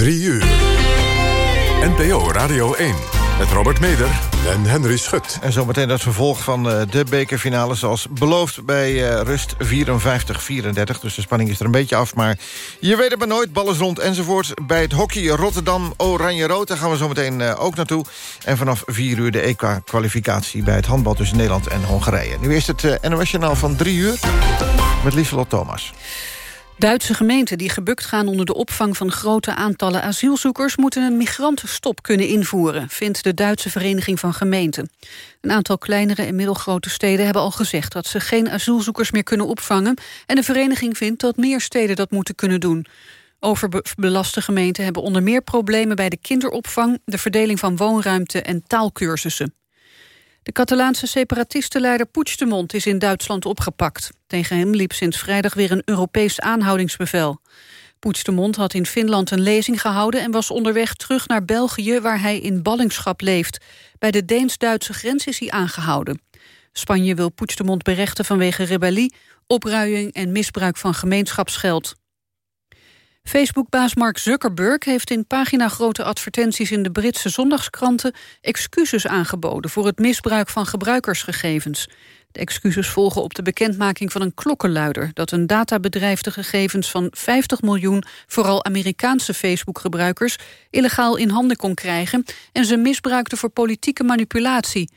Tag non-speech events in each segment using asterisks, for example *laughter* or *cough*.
3 uur. NPO Radio 1. Met Robert Meder en Henry Schut. En zometeen het vervolg van eh, de bekerfinale... zoals beloofd bij uh, rust 54-34. Dus de spanning is er een beetje af. Maar je weet het maar nooit. Ballen rond enzovoort. Bij het hockey Rotterdam Oranje-Rood. Daar gaan we zometeen uh, ook naartoe. En vanaf 4 uur de EK-kwalificatie... bij het handbal tussen Nederland en Hongarije. Nu is het NOS-journaal van 3 uur. Met Lieselot Thomas. Duitse gemeenten die gebukt gaan onder de opvang van grote aantallen asielzoekers moeten een migrantenstop kunnen invoeren, vindt de Duitse Vereniging van Gemeenten. Een aantal kleinere en middelgrote steden hebben al gezegd dat ze geen asielzoekers meer kunnen opvangen en de vereniging vindt dat meer steden dat moeten kunnen doen. Overbelaste gemeenten hebben onder meer problemen bij de kinderopvang, de verdeling van woonruimte en taalkursussen. De Catalaanse separatistenleider Puigdemont is in Duitsland opgepakt. Tegen hem liep sinds vrijdag weer een Europees aanhoudingsbevel. Puigdemont had in Finland een lezing gehouden... en was onderweg terug naar België, waar hij in ballingschap leeft. Bij de Deens-Duitse grens is hij aangehouden. Spanje wil Puigdemont berechten vanwege rebellie... opruiing en misbruik van gemeenschapsgeld. Facebook-baas Mark Zuckerberg heeft in paginagrote advertenties in de Britse zondagskranten excuses aangeboden voor het misbruik van gebruikersgegevens. De excuses volgen op de bekendmaking van een klokkenluider... dat een databedrijf de gegevens van 50 miljoen... vooral Amerikaanse Facebook-gebruikers... illegaal in handen kon krijgen... en ze misbruikte voor politieke manipulatie.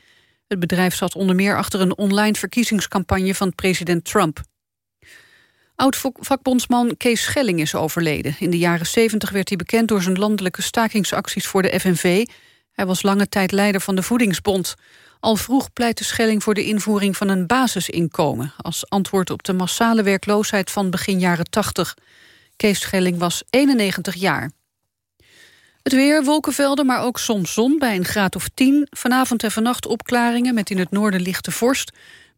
Het bedrijf zat onder meer achter een online verkiezingscampagne van president Trump. Oud-vakbondsman Kees Schelling is overleden. In de jaren 70 werd hij bekend door zijn landelijke stakingsacties voor de FNV. Hij was lange tijd leider van de Voedingsbond. Al vroeg pleitte Schelling voor de invoering van een basisinkomen... als antwoord op de massale werkloosheid van begin jaren 80. Kees Schelling was 91 jaar. Het weer, wolkenvelden, maar ook soms zon bij een graad of 10. Vanavond en vannacht opklaringen met in het noorden lichte vorst.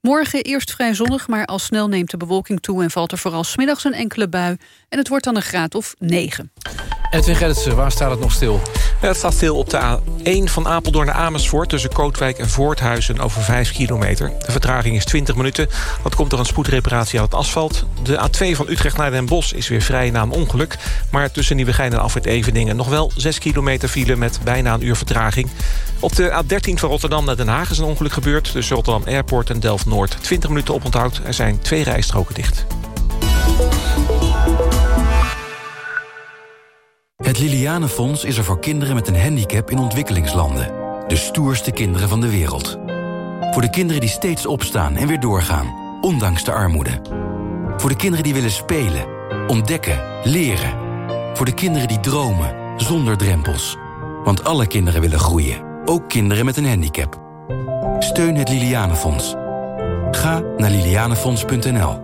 Morgen eerst vrij zonnig, maar al snel neemt de bewolking toe... en valt er vooral smiddags een enkele bui. En het wordt dan een graad of 9. Edwin Gerritsen, waar staat het nog stil? Het staat stil op de A1 van Apeldoorn naar Amersfoort... tussen Kootwijk en Voorthuizen over 5 kilometer. De vertraging is 20 minuten. Dat komt door een spoedreparatie aan het asfalt. De A2 van Utrecht naar Den Bosch is weer vrij na een ongeluk. Maar tussen Nieuwegein en Afrit Eveningen... nog wel 6 kilometer file met bijna een uur vertraging. Op de A13 van Rotterdam naar Den Haag is een ongeluk gebeurd... tussen Rotterdam Airport en Delft-Noord. 20 minuten oponthoud. Er zijn twee rijstroken dicht. Het Lilianenfonds is er voor kinderen met een handicap in ontwikkelingslanden. De stoerste kinderen van de wereld. Voor de kinderen die steeds opstaan en weer doorgaan, ondanks de armoede. Voor de kinderen die willen spelen, ontdekken, leren. Voor de kinderen die dromen, zonder drempels. Want alle kinderen willen groeien, ook kinderen met een handicap. Steun het Lilianenfonds. Ga naar lilianenfonds.nl.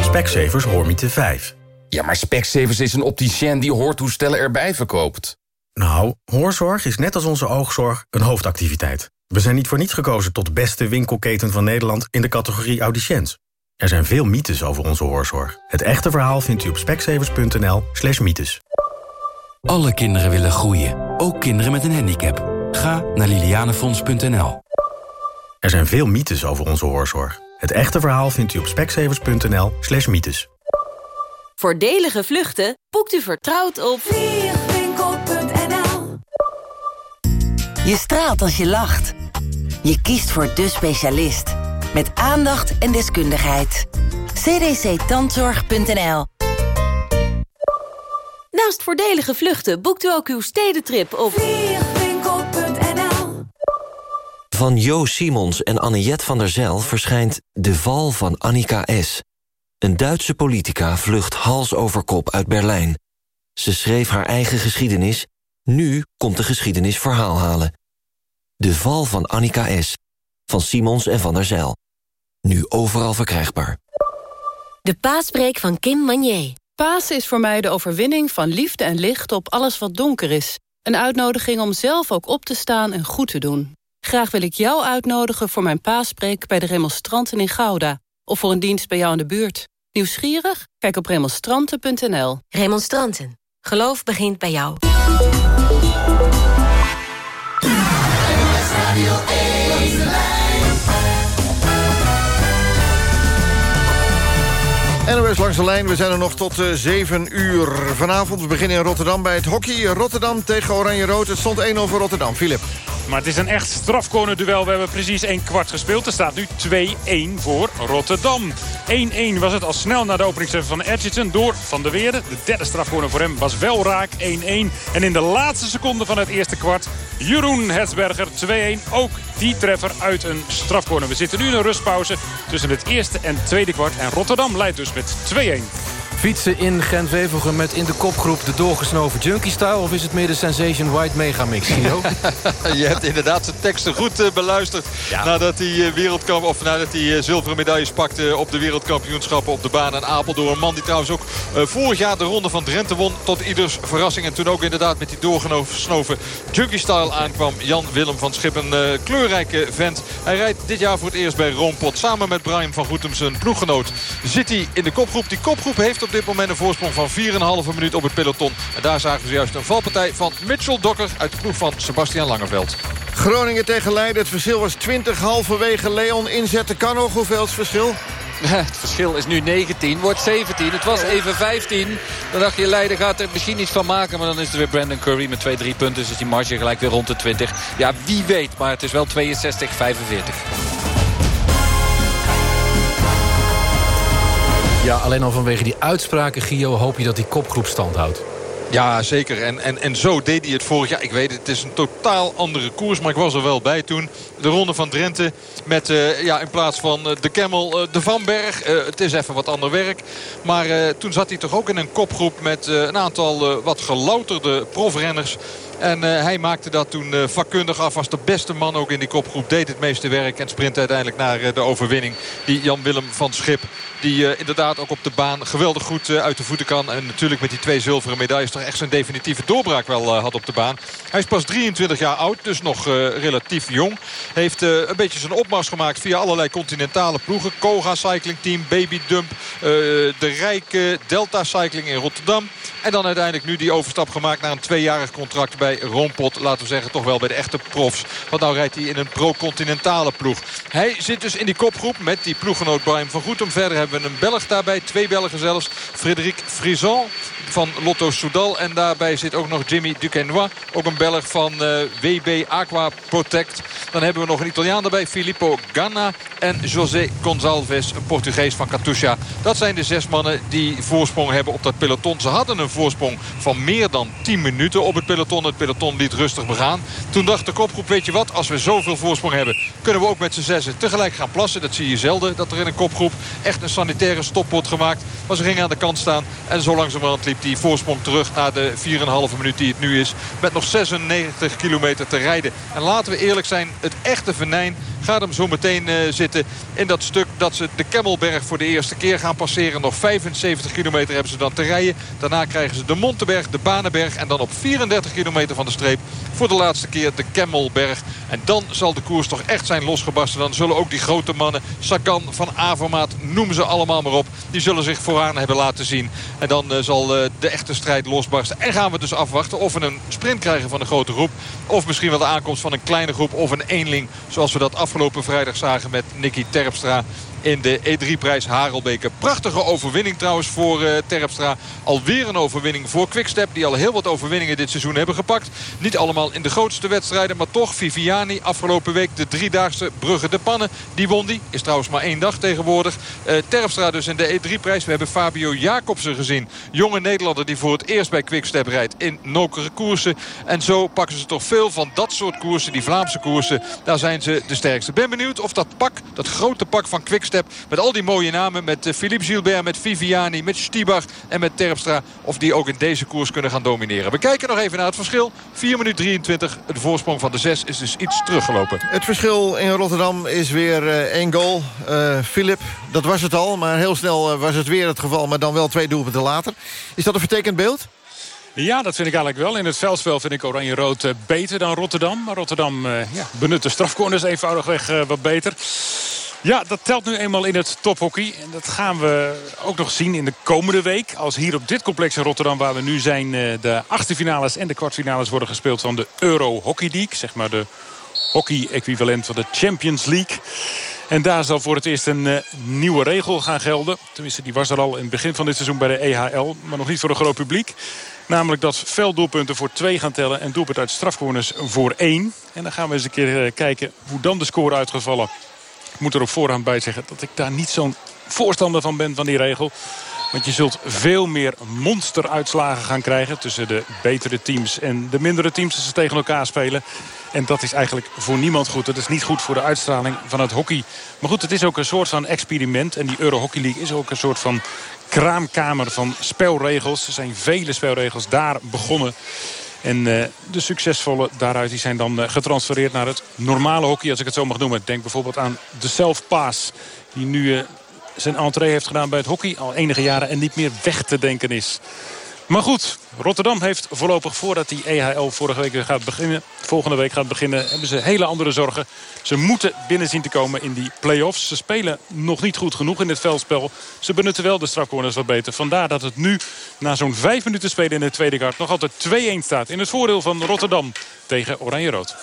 Specsavers Hoormiete 5. Ja, maar Specsavers is een opticien die hoortoestellen erbij verkoopt. Nou, hoorzorg is net als onze oogzorg een hoofdactiviteit. We zijn niet voor niets gekozen tot beste winkelketen van Nederland... in de categorie audiciënt. Er zijn veel mythes over onze hoorzorg. Het echte verhaal vindt u op specsavers.nl slash mythes. Alle kinderen willen groeien, ook kinderen met een handicap. Ga naar lilianefonds.nl. Er zijn veel mythes over onze hoorzorg. Het echte verhaal vindt u op specsavers.nl slash mythes. Voordelige vluchten boekt u vertrouwd op vliegwinkel.nl Je straalt als je lacht. Je kiest voor de specialist. Met aandacht en deskundigheid. cdctandzorg.nl Naast voordelige vluchten boekt u ook uw stedentrip op vliegwinkel.nl Van Jo Simons en Anniette van der Zel verschijnt De Val van Annika S. Een Duitse politica vlucht hals over kop uit Berlijn. Ze schreef haar eigen geschiedenis. Nu komt de geschiedenis verhaal halen. De val van Annika S. Van Simons en van der Zijl. Nu overal verkrijgbaar. De paaspreek van Kim Manier. Paas is voor mij de overwinning van liefde en licht op alles wat donker is. Een uitnodiging om zelf ook op te staan en goed te doen. Graag wil ik jou uitnodigen voor mijn paaspreek bij de remonstranten in Gouda of voor een dienst bij jou in de buurt. Nieuwsgierig? Kijk op remonstranten.nl. Remonstranten. Geloof begint bij jou. NOS langs de lijn, we zijn er nog tot uh, eh, 7 uur vanavond. We beginnen in Rotterdam bij het hockey. Rotterdam tegen Oranje-Rood. Het stond 1-0 voor Rotterdam. Filip. Maar het is een echt strafcorner-duel. We hebben precies één kwart gespeeld. Er staat nu 2-1 voor Rotterdam. 1-1 was het al snel na de openingstreffer van Edgerton door Van der Weerde. De derde strafcorner voor hem was wel raak. 1-1. En in de laatste seconde van het eerste kwart... Jeroen Hetsberger 2-1. Ook die treffer uit een strafcorner. We zitten nu in een rustpauze tussen het eerste en tweede kwart. En Rotterdam leidt dus met 2-1. Fietsen in Gent-Wevelgem met in de kopgroep de doorgesnoven Junkie-style... of is het meer de Sensation White Megamix, Gio? *laughs* je hebt inderdaad zijn teksten goed uh, beluisterd... nadat hij, uh, wereldkamp, of nadat hij uh, zilveren medailles pakte op de wereldkampioenschappen op de baan in Apeldoorn. Een man die trouwens ook vorig jaar de ronde van Drenthe won tot ieders verrassing. En toen ook inderdaad met die doorgesnoven Junkie-style aankwam. Jan Willem van Schip, een kleurrijke vent. Hij rijdt dit jaar voor het eerst bij Roompot. Samen met Brian van Goetem, zijn ploeggenoot, zit hij in de kopgroep. Die kopgroep heeft op dit moment een voorsprong van 4,5 minuut op het peloton. En daar zagen we juist een valpartij van Mitchell Dokker uit de ploeg van Sebastian Langeveld. Groningen tegen Leiden. Het verschil was 20 halverwege. Leon inzetten kan nog. Hoeveel is het verschil? *laughs* Het verschil is nu 19, wordt 17. Het was even 15. Dan dacht je, Leiden gaat er misschien iets van maken. Maar dan is er weer Brandon Curry met 2-3 punten. Dus is die marge gelijk weer rond de 20. Ja, wie weet. Maar het is wel 62-45. Ja, alleen al vanwege die uitspraken, Gio, hoop je dat die kopgroep stand houdt. Ja, zeker. En, en, en zo deed hij het vorig jaar. Ik weet het, het is een totaal andere koers. Maar ik was er wel bij toen. De ronde van Drenthe met uh, ja, in plaats van uh, de Kemmel uh, de Vanberg. het is even wat ander werk. Maar toen zat hij toch ook in een kopgroep met een aantal wat gelouterde profrenners. En uh, hij maakte dat toen uh, vakkundig af. Was de beste man ook in die kopgroep. Deed het meeste werk en sprint uiteindelijk naar uh, de overwinning. Die Jan-Willem van Schip. Die inderdaad ook op de baan geweldig goed uit de voeten kan. En natuurlijk met die twee zilveren medailles toch echt zijn definitieve doorbraak wel had op de baan. Hij is pas 23 jaar oud. Dus nog relatief jong. Heeft een beetje zijn opmars gemaakt via allerlei continentale ploegen. Koga Cycling Team, Baby Dump. de Rijke Delta Cycling in Rotterdam. En dan uiteindelijk nu die overstap gemaakt naar een tweejarig contract bij Roompot. Laten we zeggen toch wel bij de echte profs. Want nou rijdt hij in een pro-continentale ploeg. Hij zit dus in die kopgroep met die ploeggenoot Brian van Goetem. Verder hebben we een Belg daarbij. Twee Belgen zelfs. Frederik Frison van Lotto Soudal. En daarbij zit ook nog Jimmy Duquesnois. Ook een Belg van eh, WB Aqua Protect. Dan hebben we nog een Italiaan erbij. Filippo Ganna. En José Gonçalves, een Portugees van Katusha. Dat zijn de zes mannen die voorsprong hebben op dat peloton. Ze hadden een voorsprong van meer dan 10 minuten op het peloton. Het peloton liet rustig begaan. Toen dacht de kopgroep, weet je wat, als we zoveel voorsprong hebben... kunnen we ook met z'n zessen tegelijk gaan plassen. Dat zie je zelden, dat er in een kopgroep echt een sanitaire stop wordt gemaakt. Maar ze gingen aan de kant staan en zo langzamerhand liep die voorsprong terug... naar de 4,5 minuut die het nu is. Met nog 96 kilometer te rijden. En laten we eerlijk zijn, het echte venijn gaat hem zo meteen uh, zitten in dat stuk dat ze de Kemmelberg voor de eerste keer gaan passeren. Nog 75 kilometer hebben ze dan te rijden. Daarna krijgen ze de Montenberg, de Banenberg en dan op 34 kilometer van de streep voor de laatste keer de Kemmelberg. En dan zal de koers toch echt zijn losgebarsten. Dan zullen ook die grote mannen, Sagan, Van Avermaat, noem ze allemaal maar op. Die zullen zich vooraan hebben laten zien. En dan uh, zal uh, de echte strijd losbarsten. En gaan we dus afwachten of we een sprint krijgen van de grote groep. Of misschien wel de aankomst van een kleine groep of een eenling. Zoals we dat afgelopen vrijdag zagen met Nicky Terpstra in de E3-prijs Harelbeke. Prachtige overwinning trouwens voor uh, Terpstra. Alweer een overwinning voor Quickstep. Die al heel wat overwinningen dit seizoen hebben gepakt. Niet allemaal in de grootste wedstrijden. Maar toch Viviani afgelopen week de driedaagse Brugge de Pannen. Die won die. Is trouwens maar één dag tegenwoordig. Uh, Terpstra dus in de E3-prijs. We hebben Fabio Jacobsen gezien. Jonge Nederlander die voor het eerst bij Quickstep rijdt in nokere koersen. En zo pakken ze toch veel van dat soort koersen. Die Vlaamse koersen. Daar zijn ze de sterkste. Ben benieuwd of dat pak, dat grote pak van Quickstep met al die mooie namen. Met eh, Philippe Gilbert, met Viviani, met Stibach en met Terpstra. Of die ook in deze koers kunnen gaan domineren. We kijken nog even naar het verschil. 4 minuten 23. De voorsprong van de 6 is dus iets teruggelopen. Het verschil in Rotterdam is weer uh, één goal. Uh, Philip, dat was het al. Maar heel snel was het weer het geval. Maar dan wel twee doelpunten later. Is dat een vertekend beeld? Ja, dat vind ik eigenlijk wel. In het veldspel vind ik Oranje-Rood beter dan Rotterdam. Maar Rotterdam ja, benut de strafcorners eenvoudigweg wat beter. Ja, dat telt nu eenmaal in het tophockey. En dat gaan we ook nog zien in de komende week. Als hier op dit complex in Rotterdam waar we nu zijn... Eh, de achtste finales en de kwartfinales worden gespeeld van de Euro Hockey League. Zeg maar de hockey-equivalent van de Champions League. En daar zal voor het eerst een uh, nieuwe regel gaan gelden. Tenminste, die was er al in het begin van dit seizoen bij de EHL. Maar nog niet voor een groot publiek. Namelijk dat velddoelpunten voor twee gaan tellen... en doelpunt uit strafcorners voor één. En dan gaan we eens een keer uh, kijken hoe dan de score uitgevallen. Ik moet er op voorhand bij zeggen dat ik daar niet zo'n voorstander van ben van die regel. Want je zult veel meer monsteruitslagen gaan krijgen... tussen de betere teams en de mindere teams als ze tegen elkaar spelen. En dat is eigenlijk voor niemand goed. Dat is niet goed voor de uitstraling van het hockey. Maar goed, het is ook een soort van experiment. En die Euro Hockey League is ook een soort van kraamkamer van spelregels. Er zijn vele spelregels daar begonnen. En uh, de succesvolle daaruit die zijn dan uh, getransfereerd naar het normale hockey, als ik het zo mag noemen. Denk bijvoorbeeld aan de self-pass, die nu uh, zijn entree heeft gedaan bij het hockey al enige jaren en niet meer weg te denken is. Maar goed, Rotterdam heeft voorlopig voordat die EHL vorige week gaat beginnen, volgende week gaat beginnen, hebben ze hele andere zorgen. Ze moeten binnen zien te komen in die play-offs. Ze spelen nog niet goed genoeg in het veldspel. Ze benutten wel de strafcorners wat beter. Vandaar dat het nu na zo'n vijf minuten spelen in de tweede kaart nog altijd 2-1 staat. In het voordeel van Rotterdam tegen Oranje-Rood.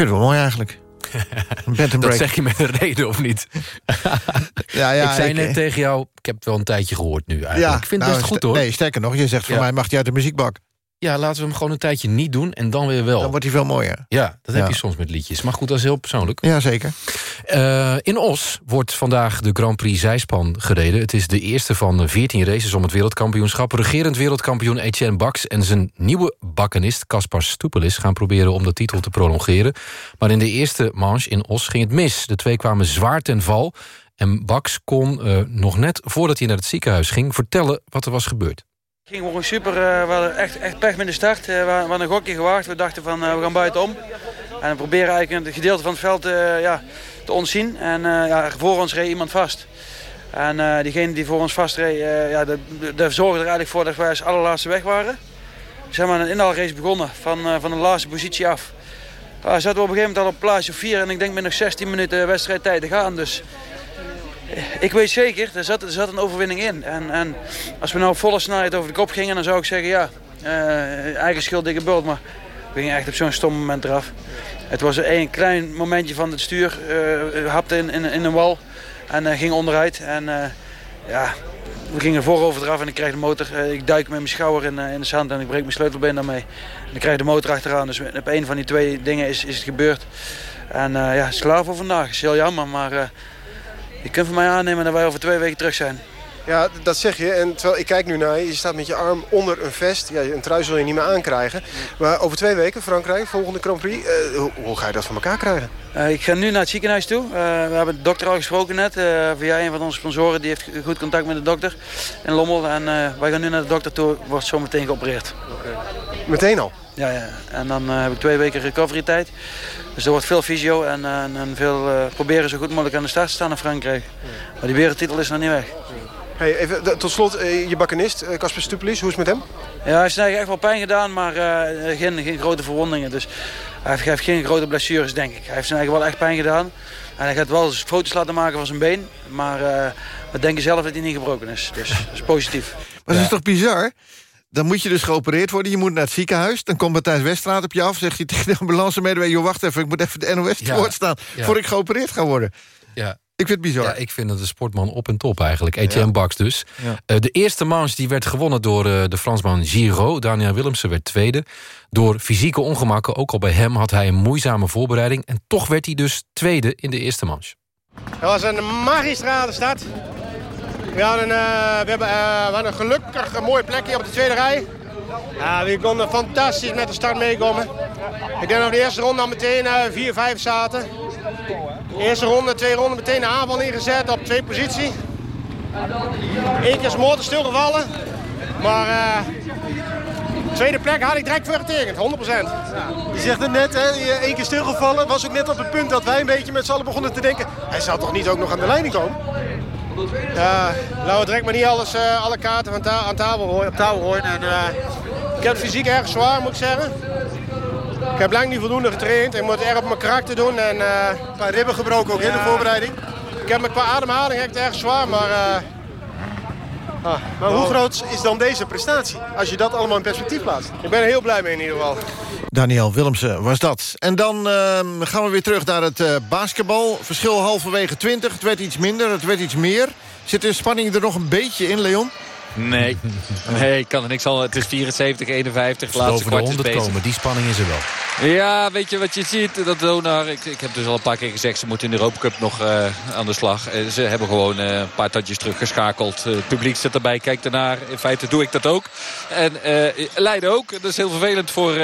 Vind het wel mooi eigenlijk. *laughs* dat zeg je met een reden, of niet? *laughs* ja, ja, ik zei ik, net tegen jou, ik heb het wel een tijdje gehoord nu eigenlijk. ik vind het nou, best goed hoor. Nee, sterker nog, je zegt voor mij mag je uit de muziekbak. Ja, laten we hem gewoon een tijdje niet doen en dan weer wel. Dan wordt hij veel mooier. Ja, dat heb je soms met liedjes. Maar goed, dat is heel persoonlijk. Ja, zeker. Eh, in Os wordt vandaag de Grand Prix Zijspan gereden. Het is de eerste van 14 races om het wereldkampioenschap. Regerend wereldkampioen Etienne Bax en zijn nieuwe bakkenist Kaspar Stoepelis... gaan proberen om de titel te prolongeren. Maar in de eerste manche in Os ging het mis. De twee kwamen zwaar ten val. En Bax kon eh, nog net voordat hij naar het ziekenhuis ging... vertellen wat er was gebeurd. Het ging gewoon super. eh, we echt, echt pech met de start. Eh, we hadden een gokje gewaagd. We dachten van eh, we gaan buitenom. En we proberen eigenlijk een gedeelte van het veld ja, te ontzien. En ja, voor ons reed iemand vast. En diegene die voor ons vastreed, eh ja, dat zorgde er eigenlijk voor dat wij als allerlaatste weg waren. We zijn maar een inhaalrace begonnen van, van de laatste positie af. Uh, zaten we op een gegeven moment al op plaatsje 4 en ik denk met nog 16 minuten wedstrijdtijd te gaan. Dus ik weet zeker, er zat, er zat een overwinning in. En, en als we nou volle snelheid over de kop gingen, dan zou ik zeggen ja, eh, eigen schuld, dikke bult. Maar we gingen echt op zo'n stom moment eraf. Het was een klein momentje van het stuur, eh hapte in, in, een wal en ging onderuit. En ja, we gingen voorover eraf en ik kreeg de motor. ik duik met mijn schouder in, in de zand en ik breek mijn sleutelbeen daarmee. En ik krijg de motor achteraan. Dus op een van die twee dingen is, is het gebeurd. En ja, voor vandaag. Is heel jammer, maar je kunt van mij aannemen dat wij over twee weken terug zijn. Ja, dat zeg je. En terwijl ik kijk nu naar je, je staat met je arm onder een vest. Ja, een trui zul je niet meer aankrijgen. Maar over twee weken, Frankrijk, volgende Grand Prix. eh, hoe, hoe ga je dat van elkaar krijgen? Eh, ik ga nu naar het ziekenhuis toe. Eh, we hebben de dokter al gesproken net. via een van onze sponsoren. Die heeft goed contact met de dokter in Lommel. En wij gaan nu naar de dokter toe. Wordt zo meteen geopereerd. Meteen al? Ja, ja. En dan eh, heb ik twee weken recovery tijd. Dus er wordt veel fysio en, eh, en veel eh, proberen zo goed mogelijk aan de start te staan in Frankrijk. Maar die wereldtitel is nog niet weg. Hey, even, tot slot, je bakkenist, Casper Stupelis, hoe is het met hem? Ja, hij heeft eigenlijk echt wel pijn gedaan, maar eh, geen, geen grote verwondingen. Dus hij heeft, hij heeft geen grote blessures, denk ik. Hij heeft zijn eigen wel echt pijn gedaan. En hij gaat wel eens foto's laten maken van zijn been. Maar eh, we denken zelf dat hij niet gebroken is. Dus dat is positief. Maar dat is toch bizar? Dan moet je dus geopereerd worden. Je moet naar het ziekenhuis. Dan komt Matthijs Westraat op je af. Zegt hij tegen de ambulancemedewerker... joh, wacht even, ik moet even de NOS te Ja. woord staan... Ja. voor ik geopereerd ga worden. Ja. Ik vind het bizar. Ja, ik vind het een sportman op en top eigenlijk. Etienne Ja. Bax dus. Ja. Eh, de eerste manche die werd gewonnen door eh, de Fransman Giraud. Daniel Willemsen werd tweede. Door fysieke ongemakken, ook al bij hem, had hij een moeizame voorbereiding. En toch werd hij dus tweede in de eerste manche. Het was een magistrale start. We hadden, eh, we hebben, eh, we hadden gelukkig een mooi plekje op de tweede rij. We konden fantastisch met de start meekomen. Ik denk dat we de eerste ronde al meteen eh 4-5 zaten. De eerste ronde, twee ronden meteen de aanval ingezet op twee positie. Eén keer is motor stilgevallen. Maar eh tweede plek had ik direct voor getekend, 100%. Je zegt het net, hè, één keer stilgevallen. Was ook net op het punt dat wij een beetje met z'n allen begonnen te denken... hij zal toch niet ook nog aan de leiding komen? Ja, laten we direct maar niet alles, eh, alle kaarten van ta aan tafel gooien, op gooien. En, eh, ik heb het fysiek erg zwaar, moet ik zeggen. Ik heb lang niet voldoende getraind. Ik moet erg op mijn karakter doen. En, eh, Een paar ribben gebroken ook in de voorbereiding. Ik heb me qua ademhaling echt erg zwaar, maar... ah, Maar hoe oh, groot is dan deze prestatie? Als je dat allemaal in perspectief plaatst. Ik ben er heel blij mee in ieder geval. Daniel Willemsen was dat. En dan ehm, gaan we weer terug naar het eh, basketbal. Verschil halverwege 20. Het werd iets minder, het werd iets meer. Zit de spanning er nog een beetje in, Leon? Nee, nee, ik kan er niks aan. Het is 74, 51, laatste kwart is 100 bezig. komen, die spanning is er wel. Ja, weet je wat je ziet? Dat Donar, ik, ik heb dus al een paar keer gezegd... ze moeten in de Europa Cup nog eh, aan de slag. Eh, ze hebben gewoon eh, een paar tandjes teruggeschakeld. Het publiek zit erbij, kijkt ernaar. In feite doe ik dat ook. En Leiden ook. Dat is heel vervelend voor,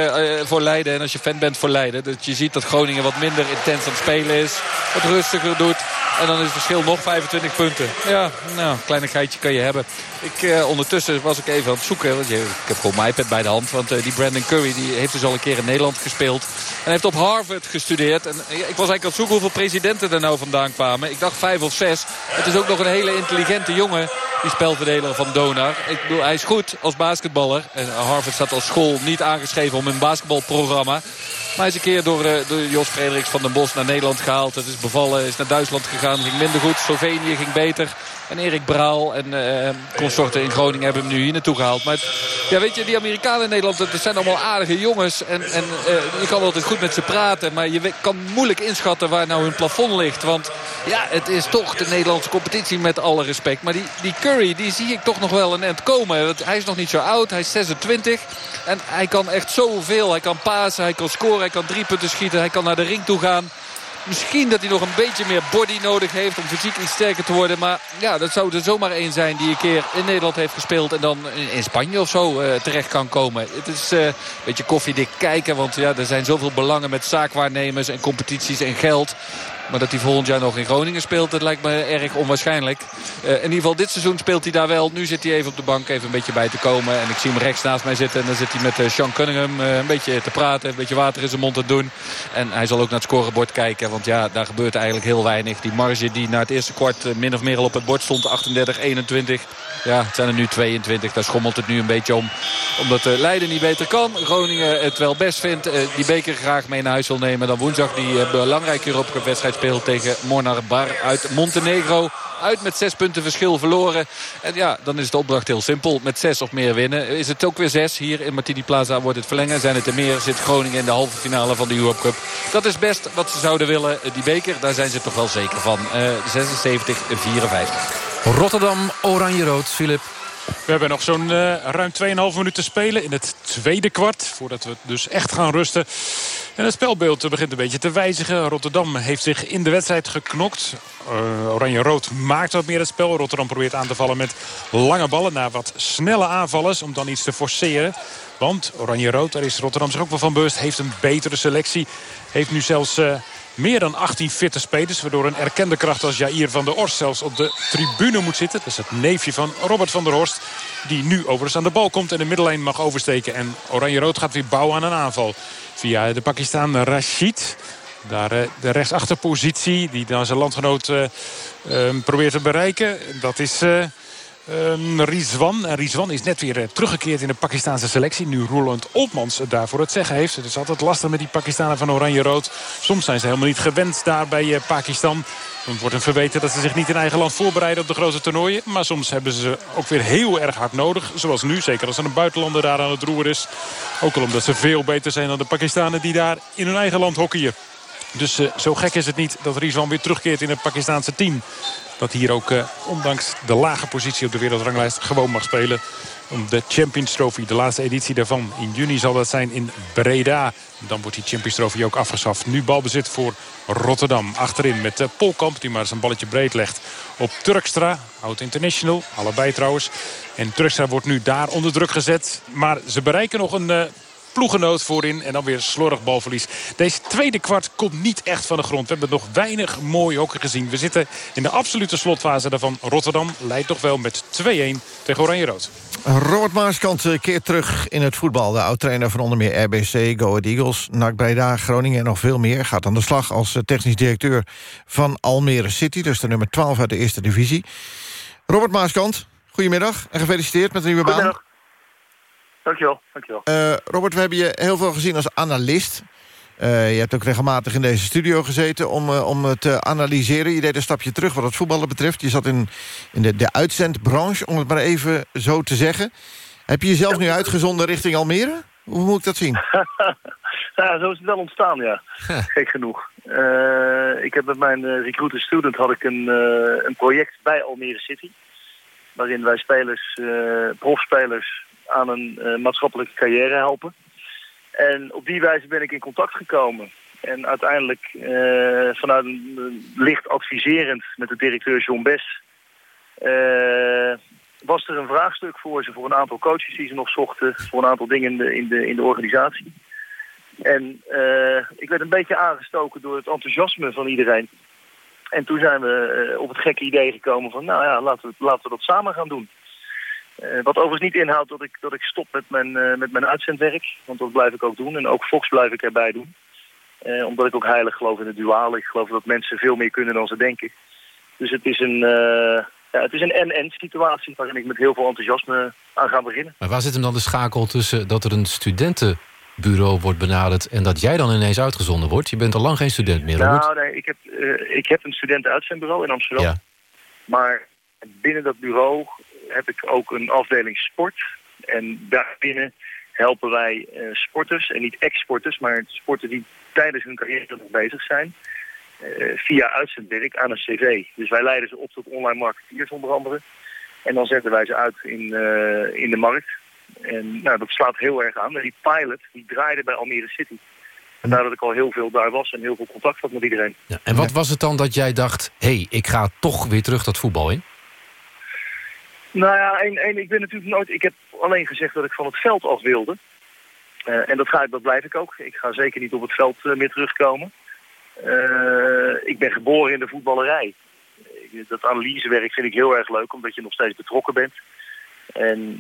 voor Leiden. En als je fan bent voor Leiden. Dat je ziet dat Groningen wat minder intens aan het spelen is. Wat rustiger doet. En dan is het verschil nog 25 punten. Ja, nou, kleinigheidje kan je hebben. Ik, eh, ondertussen was ik even aan het zoeken. Want ik heb gewoon mijn iPad bij de hand. Want eh, die Brandon Curry die heeft dus al een keer in Nederland gespeeld. En heeft op Harvard gestudeerd. En eh, ik was eigenlijk aan het zoeken hoeveel presidenten er nou vandaan kwamen. Ik dacht vijf of zes. Het is ook nog een hele intelligente jongen. Die spelverdeler van Donar. Ik bedoel, hij is goed als basketballer. En Harvard staat als school niet aangeschreven om een basketbalprogramma. Maar is een keer door, uh, door Jos Frederiks van den Bos naar Nederland gehaald. Het is bevallen, is naar Duitsland gegaan, ging minder goed. Slovenië ging beter. En Erik Braal en uh, consorten in Groningen hebben hem nu hier naartoe gehaald. Maar ja, weet je, die Amerikanen in Nederland, dat zijn allemaal aardige jongens. En, en je kan altijd goed met ze praten. Maar je kan moeilijk inschatten waar nou hun plafond ligt. Want ja, het is toch de Nederlandse competitie met alle respect. Maar die, die Curry, die zie ik toch nog wel een end komen. Hij is nog niet zo oud, hij is 26. En hij kan echt zoveel. Hij kan pasen, hij kan scoren, hij kan drie punten schieten. Hij kan naar de ring toe gaan. Misschien dat hij nog een beetje meer body nodig heeft om fysiek iets sterker te worden. Maar ja, dat zou er zomaar één zijn die een keer in Nederland heeft gespeeld... en dan in Spanje of zo uh, terecht kan komen. Het is uh, een beetje koffiedik kijken, want ja, er zijn zoveel belangen met zaakwaarnemers... en competities en geld. Maar dat hij volgend jaar nog in Groningen speelt, dat lijkt me erg onwaarschijnlijk. Uh, in ieder geval dit seizoen speelt hij daar wel. Nu zit hij even op de bank even een beetje bij te komen. En ik zie hem rechts naast mij zitten. En dan zit hij met uh, Sean Cunningham uh, een beetje te praten. Een beetje water in zijn mond te doen. En hij zal ook naar het scorebord kijken. Want ja, daar gebeurt eigenlijk heel weinig. Die marge die na het eerste kwart min of meer al op het bord stond. 38, 21. Ja, het zijn er nu 22. Daar schommelt het nu een beetje om. Omdat Leiden niet beter kan. Groningen het wel best vindt. die beker graag mee naar huis wil nemen. Dan woensdag die belangrijke Europa wedstrijd speelt tegen Mornar Bar uit Montenegro. Uit met zes punten verschil verloren. En ja, dan is de opdracht heel simpel. Met zes of meer winnen is het ook weer zes. Hier in Martini Plaza wordt het verlengen. Zijn het er meer, zit Groningen in de halve finale van de Europe Cup. Dat is best wat ze zouden willen. Die beker, daar zijn ze toch wel zeker van. Uh, 76, 54. Rotterdam, Oranje-Rood, Filip. We hebben nog zo'n uh, ruim 2,5 minuten te spelen in het tweede kwart. Voordat we dus echt gaan rusten. En het spelbeeld begint een beetje te wijzigen. Rotterdam heeft zich in de wedstrijd geknokt. Uh, Oranje-rood maakt wat meer het spel. Rotterdam probeert aan te vallen met lange ballen. Naar wat snelle aanvallers om dan iets te forceren. Want Oranje-rood, daar is Rotterdam zich ook wel van bewust. Heeft een betere selectie. Heeft nu zelfs... Uh, meer dan 18 fitte spelers. Waardoor een erkende kracht als Jair van der Orst zelfs op de tribune moet zitten. Dat is het neefje van Robert van der Horst. Die nu overigens aan de bal komt en de middellijn mag oversteken. En Oranje-Rood gaat weer bouwen aan een aanval. Via de Pakistan Rashid. Daar de rechtsachterpositie die dan zijn landgenoot uh, uh, probeert te bereiken. Dat is... Um, Rizwan. En Rizwan is net weer uh, teruggekeerd in de Pakistanse selectie. Nu Roland Oltmans daarvoor het zeggen heeft. Het is altijd lastig met die Pakistanen van Oranje-Rood. Soms zijn ze helemaal niet gewend daar bij uh, Pakistan. Dan wordt hem verweten dat ze zich niet in eigen land voorbereiden op de grote toernooien. Maar soms hebben ze ook weer heel erg hard nodig. Zoals nu, zeker als er een buitenlander daar aan het roer is. Ook al omdat ze veel beter zijn dan de Pakistanen die daar in hun eigen land hockeyen. Dus uh, zo gek is het niet dat Rizwan weer terugkeert in het Pakistanse team. Dat hier ook, uh, ondanks de lage positie op de wereldranglijst, gewoon mag spelen. Om de Champions Trophy, de laatste editie daarvan. In juni zal dat zijn in Breda. Dan wordt die Champions Trophy ook afgeschaft. Nu balbezit voor Rotterdam. Achterin met uh, Polkamp, die maar zijn balletje breed legt. Op Turkstra, oud international. Allebei trouwens. En Turkstra wordt nu daar onder druk gezet. Maar ze bereiken nog een... Uh, ploegenoot voorin. En dan weer slordig balverlies. Deze tweede kwart komt niet echt van de grond. We hebben nog weinig mooi hockey gezien. We zitten in de absolute slotfase daarvan. Rotterdam leidt toch wel met 2-1 tegen Oranje-Rood. Robert Maaskant keert terug in het voetbal. De oud-trainer van onder meer RBC, Go Ahead Eagles, NAC Breda, Groningen en nog veel meer. Gaat aan de slag als technisch directeur van Almere City. Dus de nummer 12 uit de eerste divisie. Robert Maaskant, goedemiddag en gefeliciteerd met de nieuwe baan. Dankjewel, dankjewel. Uh, Robert, we hebben je heel veel gezien als analist. Uh, je hebt ook regelmatig in deze studio gezeten om, uh, om te analyseren. Je deed een stapje terug wat het voetballen betreft. Je zat in, in de, de uitzendbranche, om het maar even zo te zeggen. Heb je jezelf nu uitgezonden richting Almere? Hoe moet ik dat zien? *laughs* ja, zo is het wel ontstaan, ja. *laughs* Gek genoeg. Uh, ik heb met mijn recruiter student had ik een, een project bij Almere City. Waarin wij spelers, profspelers aan een uh, maatschappelijke carrière helpen. En op die wijze ben ik in contact gekomen. En uiteindelijk uh, vanuit een licht adviserend met de directeur John Bes... Uh, was er een vraagstuk voor ze, voor een aantal coaches die ze nog zochten... voor een aantal dingen in de, in de, in de organisatie. En ik werd een beetje aangestoken door het enthousiasme van iedereen. En toen zijn we op het gekke idee gekomen van... nou ja, laten we, laten we dat samen gaan doen. Uh, wat overigens niet inhoudt dat ik, dat ik stop met mijn, uh, met mijn uitzendwerk. Want dat blijf ik ook doen. En ook Fox blijf ik erbij doen. Uh, omdat ik ook heilig geloof in het duale. Ik geloof dat mensen veel meer kunnen dan ze denken. Dus het is een, ja, het is een en-en situatie waarin ik met heel veel enthousiasme aan ga beginnen. Maar waar zit hem dan de schakel tussen dat er een studenten bureau wordt benaderd... en dat jij dan ineens uitgezonden wordt? Je bent al lang geen student meer, Robert. Nou, nee, ik heb, eh, ik heb een studentenuitzendbureau in Amsterdam. Ja. Maar binnen dat bureau heb ik ook een afdeling sport. En daarbinnen helpen wij eh, sporters, en niet ex-sporters... maar sporters die tijdens hun carrière nog bezig zijn... eh, via uitzendwerk aan een cv. Dus wij leiden ze op tot online marketeers onder andere. En dan zetten wij ze uit in, eh, in de markt. En nou, dat slaat heel erg aan. En die pilot die draaide bij Almere City. Vandaar dat ik al heel veel daar was en heel veel contact had met iedereen. Ja, en wat was het dan dat jij dacht... hé, hey, ik ga toch weer terug dat voetbal in? Nou ja, ik ben natuurlijk nooit... Ik heb alleen gezegd dat ik van het veld af wilde. Eh, en dat, ga, dat blijf ik ook. Ik ga zeker niet op het veld eh, meer terugkomen. Eh, ik ben geboren in de voetballerij. Dat analysewerk vind ik heel erg leuk, omdat je nog steeds betrokken bent. En,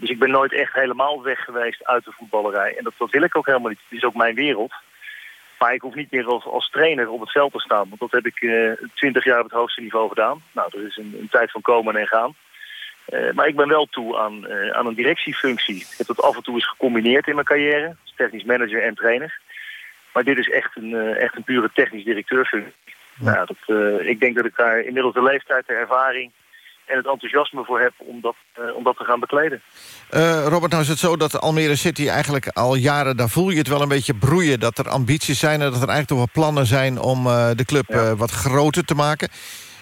dus ik ben nooit echt helemaal weg geweest uit de voetballerij. En dat, wil ik ook helemaal niet. Het is ook mijn wereld. Maar ik hoef niet meer als, als trainer op het veld te staan. Want dat heb ik twintig jaar op het hoogste niveau gedaan. Nou, dat is een, een tijd van komen en gaan. Eh, maar ik ben wel toe aan, eh, aan een directiefunctie. Ik heb dat af en toe eens gecombineerd in mijn carrière. Als technisch manager en trainer. Maar dit is echt een, eh, echt een pure technisch directeurfunctie. Nou, ja, dat, eh, ik denk dat ik daar inmiddels de leeftijd, de ervaring en het enthousiasme voor heb om dat, om dat te gaan bekleden. Robert, nou is het zo dat Almere City eigenlijk al jaren... daar voel je het wel een beetje broeien, dat er ambities zijn... en dat er eigenlijk toch wel plannen zijn om de club wat groter te maken.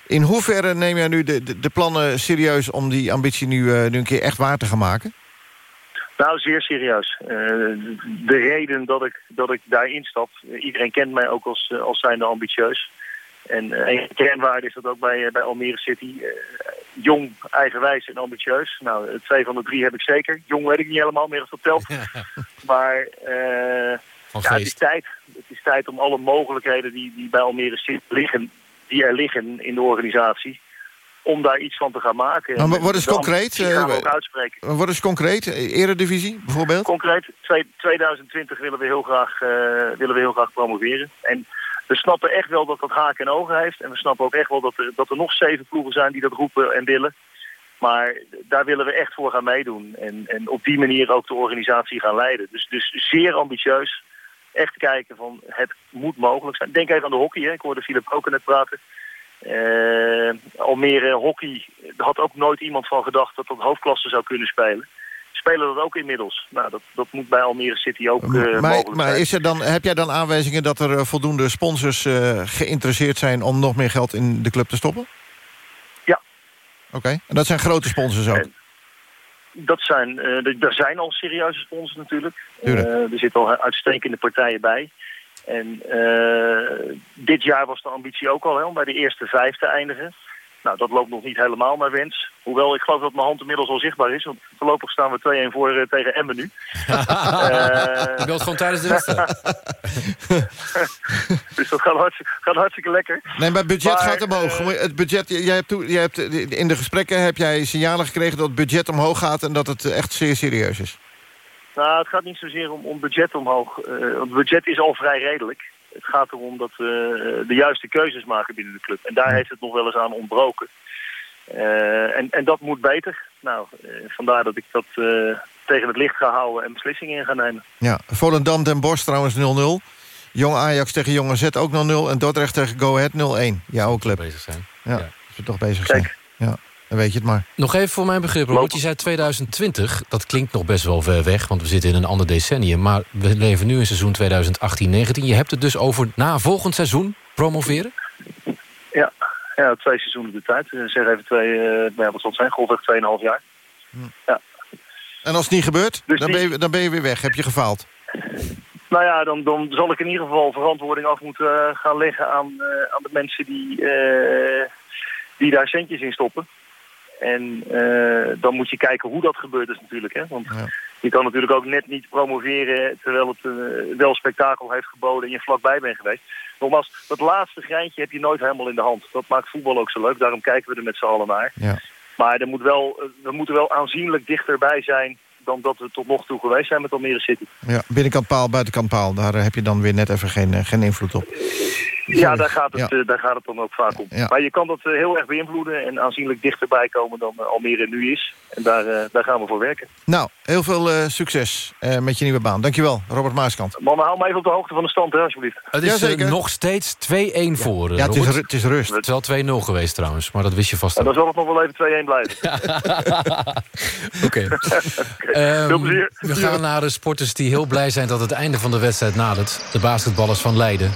In hoeverre neem jij nu de, de, de plannen serieus... om die ambitie nu, eh, nu een keer echt waar te gaan maken? Nou, zeer serieus. Eh, de reden dat ik, dat ik daarin stap... eh, iedereen kent mij ook als, als zijnde ambitieus. En een kernwaarde is dat ook bij, bij Almere City. Eh, jong, eigenwijs en ambitieus. Nou, twee van de drie heb ik zeker. Jong weet ik niet helemaal meer of dat telt. *laughs* Maar eh, ja, het is tijd. Het is tijd om alle mogelijkheden die, die bij Almere City liggen... die er liggen in de organisatie... om daar iets van te gaan maken. Nou, En wat is concreet? gaan we Eh, ook uitspreken. Wat is concreet? Eredivisie bijvoorbeeld? Concreet, twee- 2020 willen we, heel graag, eh, willen we heel graag promoveren. En we snappen echt wel dat dat haken en ogen heeft. En we snappen ook echt wel dat er, dat er nog zeven ploegen zijn die dat roepen en willen. Maar daar willen we echt voor gaan meedoen. En, en op die manier ook de organisatie gaan leiden. Dus, dus zeer ambitieus. Echt kijken van het moet mogelijk zijn. Denk even aan de hockey. Hè. Ik hoorde Philip ook net praten. Eh, Almere hockey, daar had ook nooit iemand van gedacht dat dat hoofdklasse zou kunnen spelen. Spelen dat ook inmiddels. Nou, dat, dat moet bij Almere City ook eh, maar mogelijk maar zijn. is er dan, heb jij dan aanwijzingen dat er eh, voldoende sponsors geïnteresseerd zijn... om nog meer geld in de club te stoppen? Ja. Oké, en dat zijn grote sponsors ook? Dat zijn, eh, er- er zijn al serieuze sponsors natuurlijk. Tuurlijk. Eh, er zitten al uitstekende partijen bij. En eh, dit jaar was de ambitie ook al hè, om bij de eerste vijf te eindigen. Nou, dat loopt nog niet helemaal naar wens. Hoewel, ik geloof dat mijn hand inmiddels al zichtbaar is. Want voorlopig staan we 2-1 voor eh, tegen Emmen nu. *laughs* Eh, Je wilt gewoon tijdens de wedstrijd. *laughs* dus dat gaat hartstikke, gaat hartstikke lekker. Nee, maar het budget Maar, gaat omhoog. Het budget, jij hebt, toe- jij hebt, eh, in de gesprekken heb jij signalen gekregen... dat het budget omhoog gaat en dat het eh, echt zeer serieus is. Nou, het gaat niet zozeer om, om budget omhoog. Eh, want het budget is al vrij redelijk. Het gaat erom dat we eh, de juiste keuzes maken binnen de club. En daar heeft het nog wel eens aan ontbroken. Eh, en, en dat moet beter. Nou, eh, vandaar dat ik dat eh, tegen het licht ga houden en beslissingen in ga nemen. Ja, Volendam Den Bosch trouwens 0-0. Jong Ajax tegen Jong AZ ook 0-0. En Dordrecht tegen Go Ahead 0-1. Jouw club. Bezig zijn. Ja, als we toch bezig zijn. Ja, dan weet je het maar. Nog even voor mijn begrip, Robert. Je zei 2020, dat klinkt nog best wel ver weg... want we zitten in een ander decennium. Maar we leven nu in seizoen 2018-19. Je hebt het dus over na volgend seizoen promoveren? Ja, ja twee seizoenen de tijd. Eh, zeg even twee, eh nou ja, wat zal het zijn? Grofweg 2,5 jaar. Ja. En als het niet gebeurt, Dus dan, die- ben je, dan ben je weer weg. Heb je gefaald. Nou ja, dan, dan zal ik in ieder geval verantwoording af moeten eh, gaan leggen aan, eh, aan de mensen die, eh, die daar centjes in stoppen. En eh, dan moet je kijken hoe dat gebeurt dus natuurlijk. Hè? Want je kan natuurlijk ook net niet promoveren terwijl het eh, wel spektakel heeft geboden en je vlakbij bent geweest. Nogmaals, dat laatste greintje heb je nooit helemaal in de hand. Dat maakt voetbal ook zo leuk, daarom kijken we er met z'n allen naar. Ja. Maar er moet wel, eh, we moeten wel aanzienlijk dichterbij zijn dan dat we tot nog toe geweest zijn met Almere City. Ja, binnenkant paal, buitenkant paal. Daar eh, heb je dan weer net even geen, eh, geen invloed op. Ja, daar gaat het, Ja. eh, daar gaat het dan ook vaak om. Ja. Maar je kan dat eh, heel erg beïnvloeden en aanzienlijk dichterbij komen dan eh, Almere nu is. En daar, eh, daar gaan we voor werken. Nou, heel veel eh, succes eh, met je nieuwe baan. Dankjewel, Robert Maaskant. Mannen, hou me even op de hoogte van de stand, hè, alsjeblieft. Het is Jazeker. nog steeds 2-1 voor, Ja, het is, het is rust. Het is wel 2-0 geweest trouwens, maar dat wist je vast En al. dan zal het nog wel even 2-1 blijven. *laughs* *laughs* Oké. Ehm, Veel plezier. we gaan naar de sporters die heel blij zijn dat het einde van de wedstrijd nadert. De basketballers van Leiden.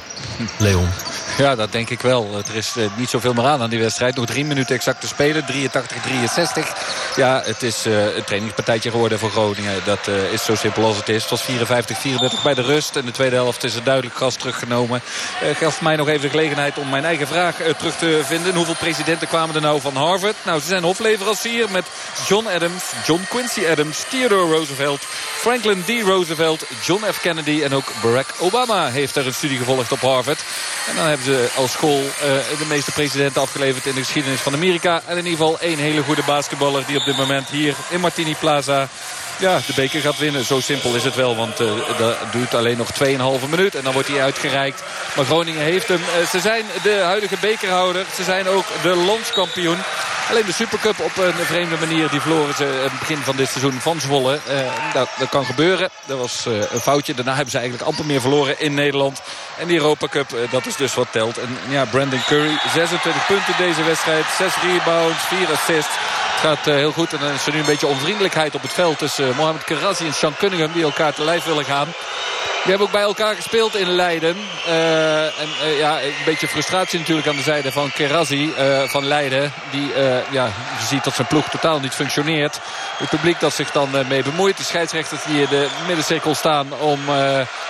Leon. Ja, dat denk ik wel. Er is eh, niet zoveel meer aan aan die wedstrijd. Nog drie minuten exact te spelen. 83-63. Ja, het is eh, een trainingspartijtje geworden voor Groningen. Dat eh, is zo simpel als het is. Het was 54-34 bij de rust. En de tweede helft is er duidelijk gas teruggenomen. Gaf mij nog even de gelegenheid om mijn eigen vraag terug te vinden. Hoeveel presidenten kwamen er nou van Harvard? Nou, ze zijn hofleverancier met John Adams, John Quincy Adams, Theodore Roosevelt, Franklin D. Roosevelt, John F. Kennedy en ook Barack Obama heeft er een studie gevolgd op Harvard. En dan als school eh, de meeste presidenten afgeleverd in de geschiedenis van Amerika. En in ieder geval één hele goede basketballer die op dit moment hier in Martini Plaza ja, de beker gaat winnen. Zo simpel is het wel, want eh, dat duurt alleen nog 2,5 minuut. En dan wordt hij uitgereikt. Maar Groningen heeft hem. Eh, ze zijn de huidige bekerhouder. Ze zijn ook de landskampioen. Alleen de Supercup op een vreemde manier. Die verloren ze het begin van dit seizoen van Zwolle. Eh, dat, dat kan gebeuren. Dat was een foutje. Daarna hebben ze eigenlijk amper meer verloren in Nederland. En die Europa Cup, dat is dus wat telt. En ja, Brandon Curry, 26 punten deze wedstrijd. 6 rebounds, 4 assists. Gaat eh, heel goed. En dan is er nu een beetje onvriendelijkheid op het veld tussen eh, Mohamed Karazi en Sean Cunningham. Die elkaar te lijf willen gaan. Die hebben ook bij elkaar gespeeld in Leiden. Eh, en ja, een beetje frustratie natuurlijk aan de zijde van Kerazi van Leiden. Die, ja, je ziet dat zijn ploeg totaal niet functioneert. Het publiek dat zich dan mee bemoeit. De scheidsrechters die in de middencirkel staan om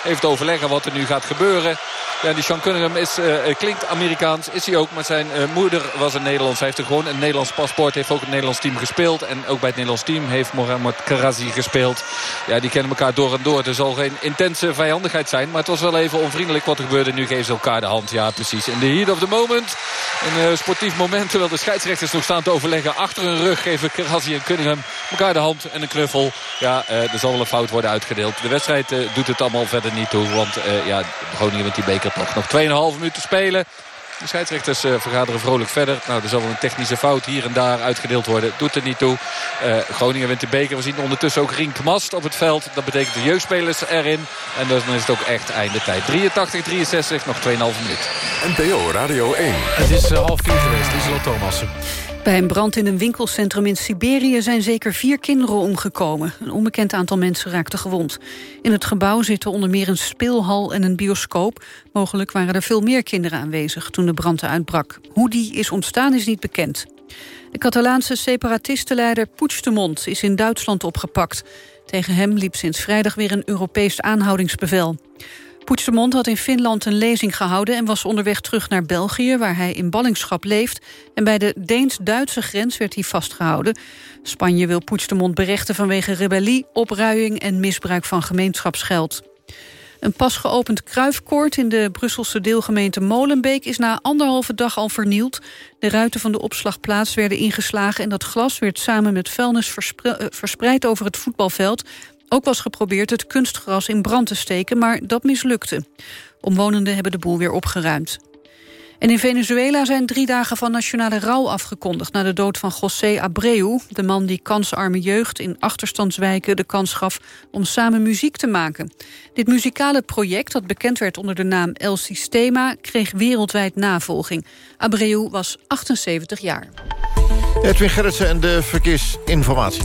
even te overleggen wat er nu gaat gebeuren. Ja, die Sean Cunningham is, klinkt Amerikaans, is hij ook. Maar zijn moeder was een Nederlands. Hij heeft er gewoon een Nederlands paspoort. Heeft ook het Nederlands team gespeeld. En ook bij het Nederlands team heeft Mohamed Karazi gespeeld. Ja, die kennen elkaar door en door. Er zal geen intense vijandigheid zijn. Maar het was wel even onvriendelijk wat er gebeurde. Nu geven ze elkaar de hand. Ja, precies. In de heat of the moment. Een eh, sportief moment. Terwijl de scheidsrechters nog staan te overleggen. Achter hun rug geven Karazi en Cunningham elkaar de hand en een knuffel. Ja, eh, er zal wel een fout worden uitgedeeld. De wedstrijd eh, doet het allemaal verder niet toe. Want ja, Groningen wint die beker toch. Nog 2,5 minuten spelen. De scheidsrechters eh, vergaderen vrolijk verder. Nou, er zal wel een technische fout hier en daar uitgedeeld worden. Doet er niet toe. Eh, Groningen wint de beker. We zien ondertussen ook Rien Mast op het veld. Dat betekent de jeugdspelers erin. En dus dan is het ook echt einde tijd. 83, 63, nog 2,5 minuut. NPO Radio 1. Het is eh, half vier geweest, Lieselot Thomassen. Bij een brand in een winkelcentrum in Siberië zijn zeker vier kinderen omgekomen. Een onbekend aantal mensen raakte gewond. In het gebouw zitten onder meer een speelhal en een bioscoop. Mogelijk waren er veel meer kinderen aanwezig toen de brand uitbrak. Hoe die is ontstaan is niet bekend. De Catalaanse separatistenleider Puigdemont is in Duitsland opgepakt. Tegen hem liep sinds vrijdag weer een Europees aanhoudingsbevel. Puigdemont had in Finland een lezing gehouden... en was onderweg terug naar België, waar hij in ballingschap leeft. En bij de Deens-Duitse grens werd hij vastgehouden. Spanje wil Puigdemont berechten vanwege rebellie, opruiing... en misbruik van gemeenschapsgeld. Een pas geopend kruifkoord in de Brusselse deelgemeente Molenbeek... is na anderhalve dag al vernield. De ruiten van de opslagplaats werden ingeslagen... en dat glas werd samen met vuilnis eh, verspreid over het voetbalveld. Ook was geprobeerd het kunstgras in brand te steken, maar dat mislukte. Omwonenden hebben de boel weer opgeruimd. En in Venezuela zijn drie dagen van nationale rouw afgekondigd... na de dood van José Abreu, de man die kansarme jeugd... in achterstandswijken de kans gaf om samen muziek te maken. Dit muzikale project, dat bekend werd onder de naam El Sistema... kreeg wereldwijd navolging. Abreu was 78 jaar. Edwin Gerritsen en de verkeersinformatie.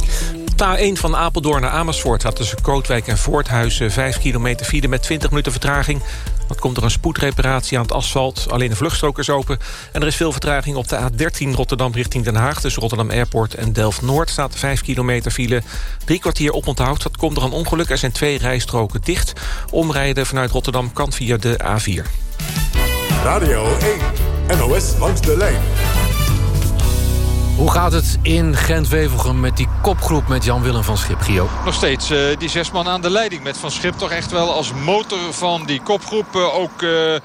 Ta 1 van Apeldoorn naar Amersfoort had tussen Kootwijk en Voorthuizen 5 kilometer file met 20 minuten vertraging. Wat komt er een spoedreparatie aan het asfalt. Alleen de vluchtstrook is open. En er is veel vertraging op de A13 Rotterdam richting Den Haag. Tussen Rotterdam Airport en Delft-Noord staat 5 kilometer file. Drie kwartier oponthoud. Dat komt er een ongeluk. Er zijn twee rijstroken dicht. Omrijden vanuit Rotterdam kan via de A4. Radio 1. NOS langs de lijn. Hoe gaat het in Gent-Wevelgem met die kopgroep met Jan-Willem van Schip, Gio? Nog steeds eh, die zes man aan de leiding met Van Schip toch echt wel als motor van die kopgroep. Eh, ook... eh,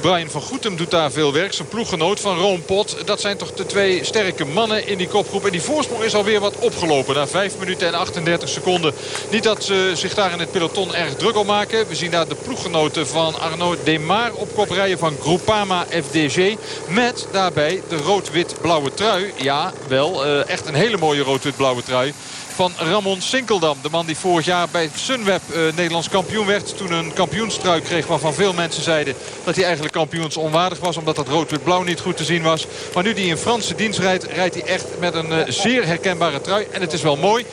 Brian van Goetem doet daar veel werk. Zijn ploeggenoot van Ron Pot. Dat zijn toch de twee sterke mannen in die kopgroep. En die voorsprong is alweer wat opgelopen. Na 5 minuten en 38 seconden. Niet dat ze zich daar in het peloton erg druk om maken. We zien daar de ploeggenoten van Arnaud Demar op kop rijden van Groupama FDG. Met daarbij de rood-wit-blauwe trui. Ja, wel. Uh, echt een hele mooie rood-wit-blauwe trui van Ramon Sinkeldam. De man die vorig jaar bij Sunweb uh, Nederlands kampioen werd. Toen een kampioenstruik kreeg waarvan veel mensen zeiden dat hij eigenlijk kampioensonwaardig was. Omdat dat rood-wit-blauw niet goed te zien was. Maar nu die in Franse dienst rijdt, rijdt hij echt met een uh, zeer herkenbare trui. En het is wel mooi.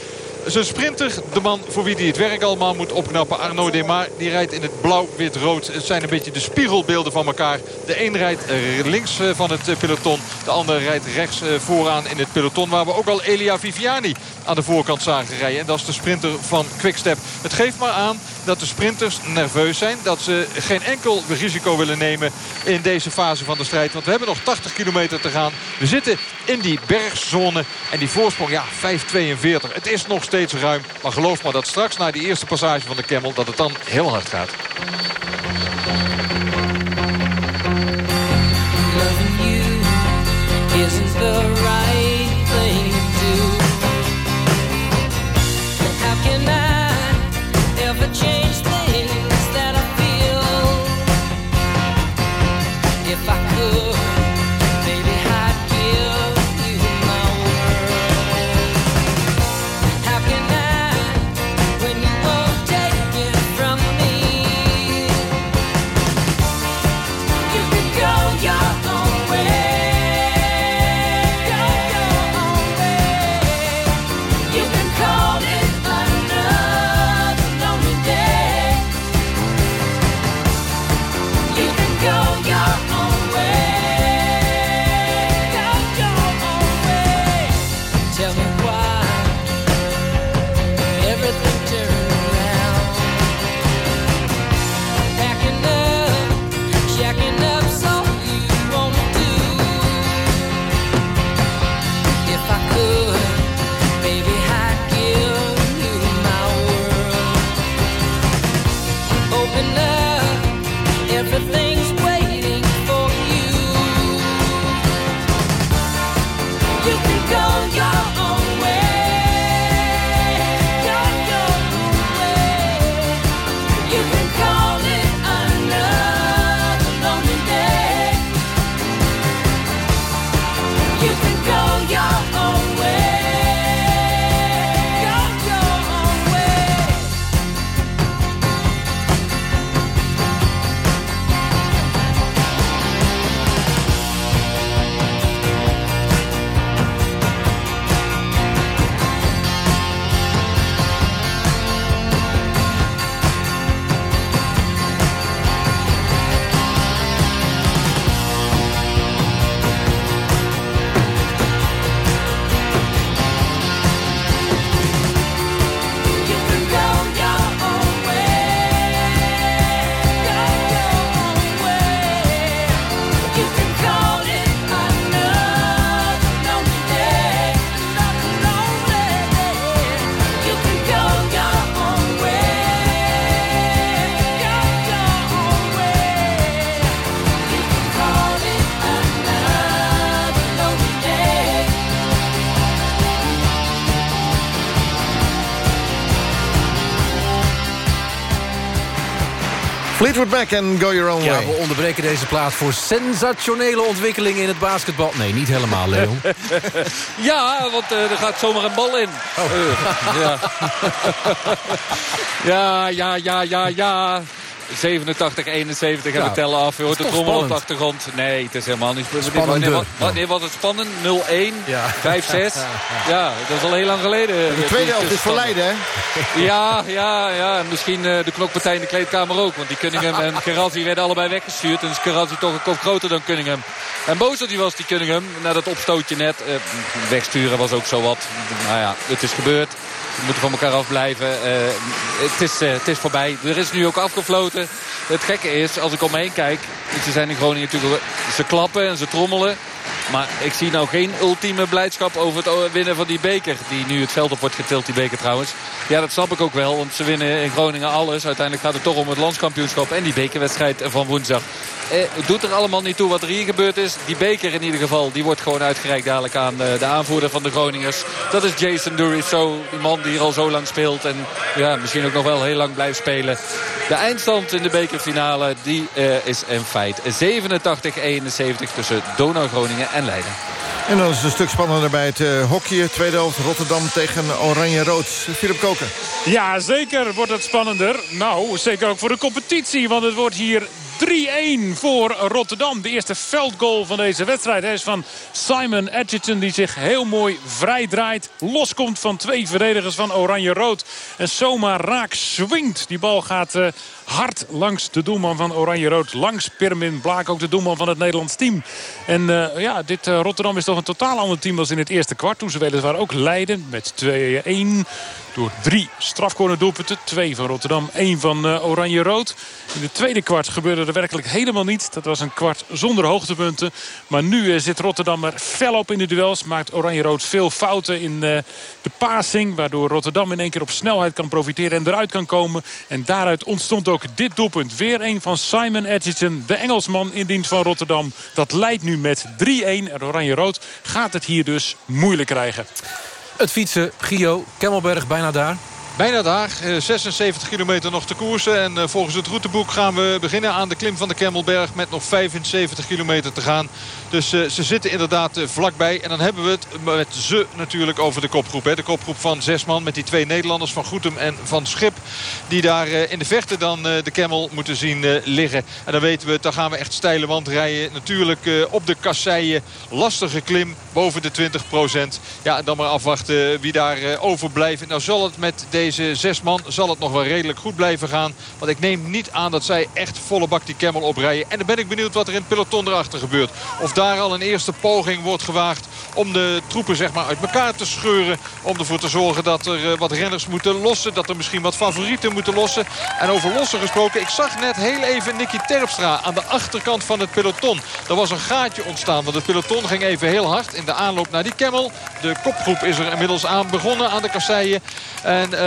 Zijn sprinter, de man voor wie hij het werk allemaal moet opknappen. Arnaud Demar, die rijdt in het blauw-wit-rood. Het zijn een beetje de spiegelbeelden van elkaar. De een rijdt links van het peloton. De ander rijdt rechts vooraan in het peloton. Waar we ook al Elia Viviani aan de voorkant zagen rijden. En dat is de sprinter van Quickstep. Het geeft maar aan dat de sprinters nerveus zijn. Dat ze geen enkel risico willen nemen in deze fase van de strijd. Want we hebben nog 80 kilometer te gaan. We zitten in die bergzone. En die voorsprong, ja, 5,42. Het is nog steeds ruim. Maar geloof maar dat straks na die eerste passage van de Kemmel... dat het dan heel hard gaat. isn't the Fleetwood Mac en Go Your Own Ja, Way. we onderbreken deze plaat voor sensationele ontwikkelingen in het basketbal. Nee, niet helemaal, Leon. *laughs* Ja, want eh, er gaat zomaar een bal in. Oh. Ja. *laughs* ja, ja, ja, ja, ja. 87, 71 en Ja, we tellen af. Je hoort de is trommel op de achtergrond. Nee, het is helemaal niet spannend. Spannender Wanneer, wa- wanneer was het spannend? 0-1, 5-6. *laughs* Ja, dat is al heel lang geleden. De tweede helft is voor spannend. Leiden, hè? Ja, ja, ja. En misschien eh, de knokpartij in de kleedkamer ook. Want die Cunningham en Kerazi werden allebei weggestuurd. En is Kerazi toch een kop groter dan Cunningham. En die was die Cunningham. Na dat opstootje net. eh, wegsturen was ook zo wat. Nou ja, het is gebeurd. We moeten van elkaar afblijven. Eh, het, is, eh, het is voorbij. Er is nu ook afgefloten. Het gekke is, als ik om me heen kijk... Ze zijn in Groningen natuurlijk... Ze klappen en ze trommelen. Maar ik zie nou geen ultieme blijdschap over het winnen van die beker. Die nu het veld op wordt getild, die beker trouwens. Ja, dat snap ik ook wel. Want ze winnen in Groningen alles. Uiteindelijk gaat het toch om het landskampioenschap en die bekerwedstrijd van woensdag. Eh, het doet er allemaal niet toe wat er hier gebeurd is. Die beker in ieder geval, die wordt gewoon uitgereikt dadelijk aan de, de aanvoerder van de Groningers. Dat is Jason Duriso, die man die hier al zo lang speelt. En ja, misschien ook nog wel heel lang blijft spelen. De eindstand in de bekerfinale, die eh, is een feit. 87-71 tussen Donau Groningen en Leiden. En dan is het een stuk spannender bij het uh, hockey. Tweede helft Rotterdam tegen Oranje-Rood. Philip Koken. Ja, zeker wordt het spannender. Nou, zeker ook voor de competitie. Want het wordt hier 3-1 voor Rotterdam. De eerste veldgoal van deze wedstrijd is van Simon Edgerton. Die zich heel mooi vrij draait. Loskomt van twee verdedigers van Oranje-Rood. En zomaar raak swingt. Die bal gaat uh, hard langs de doelman van Oranje-Rood. Langs Pirmin Blaak, ook de doelman van het Nederlands team. En uh, ja, dit uh, Rotterdam is toch een totaal ander team als in het eerste kwart. Toen ze weliswaar ook leiden met 2-1 door drie strafcorner doelpunten. Twee van Rotterdam, één van uh, Oranje-Rood. In de tweede kwart gebeurde er werkelijk helemaal niets. Dat was een kwart zonder hoogtepunten. Maar nu zit Rotterdam er fel op in de duels. Maakt Oranje-Rood veel fouten in de passing. Waardoor Rotterdam in één keer op snelheid kan profiteren en eruit kan komen. En daaruit ontstond ook dit doelpunt. Weer een van Simon Edgerton, de Engelsman in dienst van Rotterdam. Dat leidt nu met 3-1. En Oranje-Rood gaat het hier dus moeilijk krijgen. Het fietsen, Gio, Kemmelberg bijna daar. Bijna daar, 76 kilometer nog te koersen. En volgens het routeboek gaan we beginnen aan de klim van de Kemmelberg... met nog 75 kilometer te gaan. Dus uh, ze zitten inderdaad uh, vlakbij. En dan hebben we het met ze natuurlijk over de kopgroep. Hè. De kopgroep van zes man met die twee Nederlanders van Goetem en van Schip. Die daar uh, in de vechten dan de Kemmel moeten zien liggen. En dan weten we dan gaan we echt steile wand rijden. Natuurlijk op de kasseien. Lastige klim boven de 20 procent. Ja, en dan maar afwachten wie daar overblijft. Nou zal het met deze zes man zal het nog wel redelijk goed blijven gaan. Want ik neem niet aan dat zij echt volle bak die Kemmel oprijden. En dan ben ik benieuwd wat er in het peloton erachter gebeurt. Daar al een eerste poging wordt gewaagd om de troepen zeg maar, uit elkaar te scheuren. Om ervoor te zorgen dat er uh, wat renners moeten lossen. Dat er misschien wat favorieten moeten lossen. En over lossen gesproken. Ik zag net heel even Nicky Terpstra aan de achterkant van het peloton. Er was een gaatje ontstaan. Want het peloton ging even heel hard in de aanloop naar die Kemmel. De kopgroep is er inmiddels aan begonnen aan de kasseien. En uh,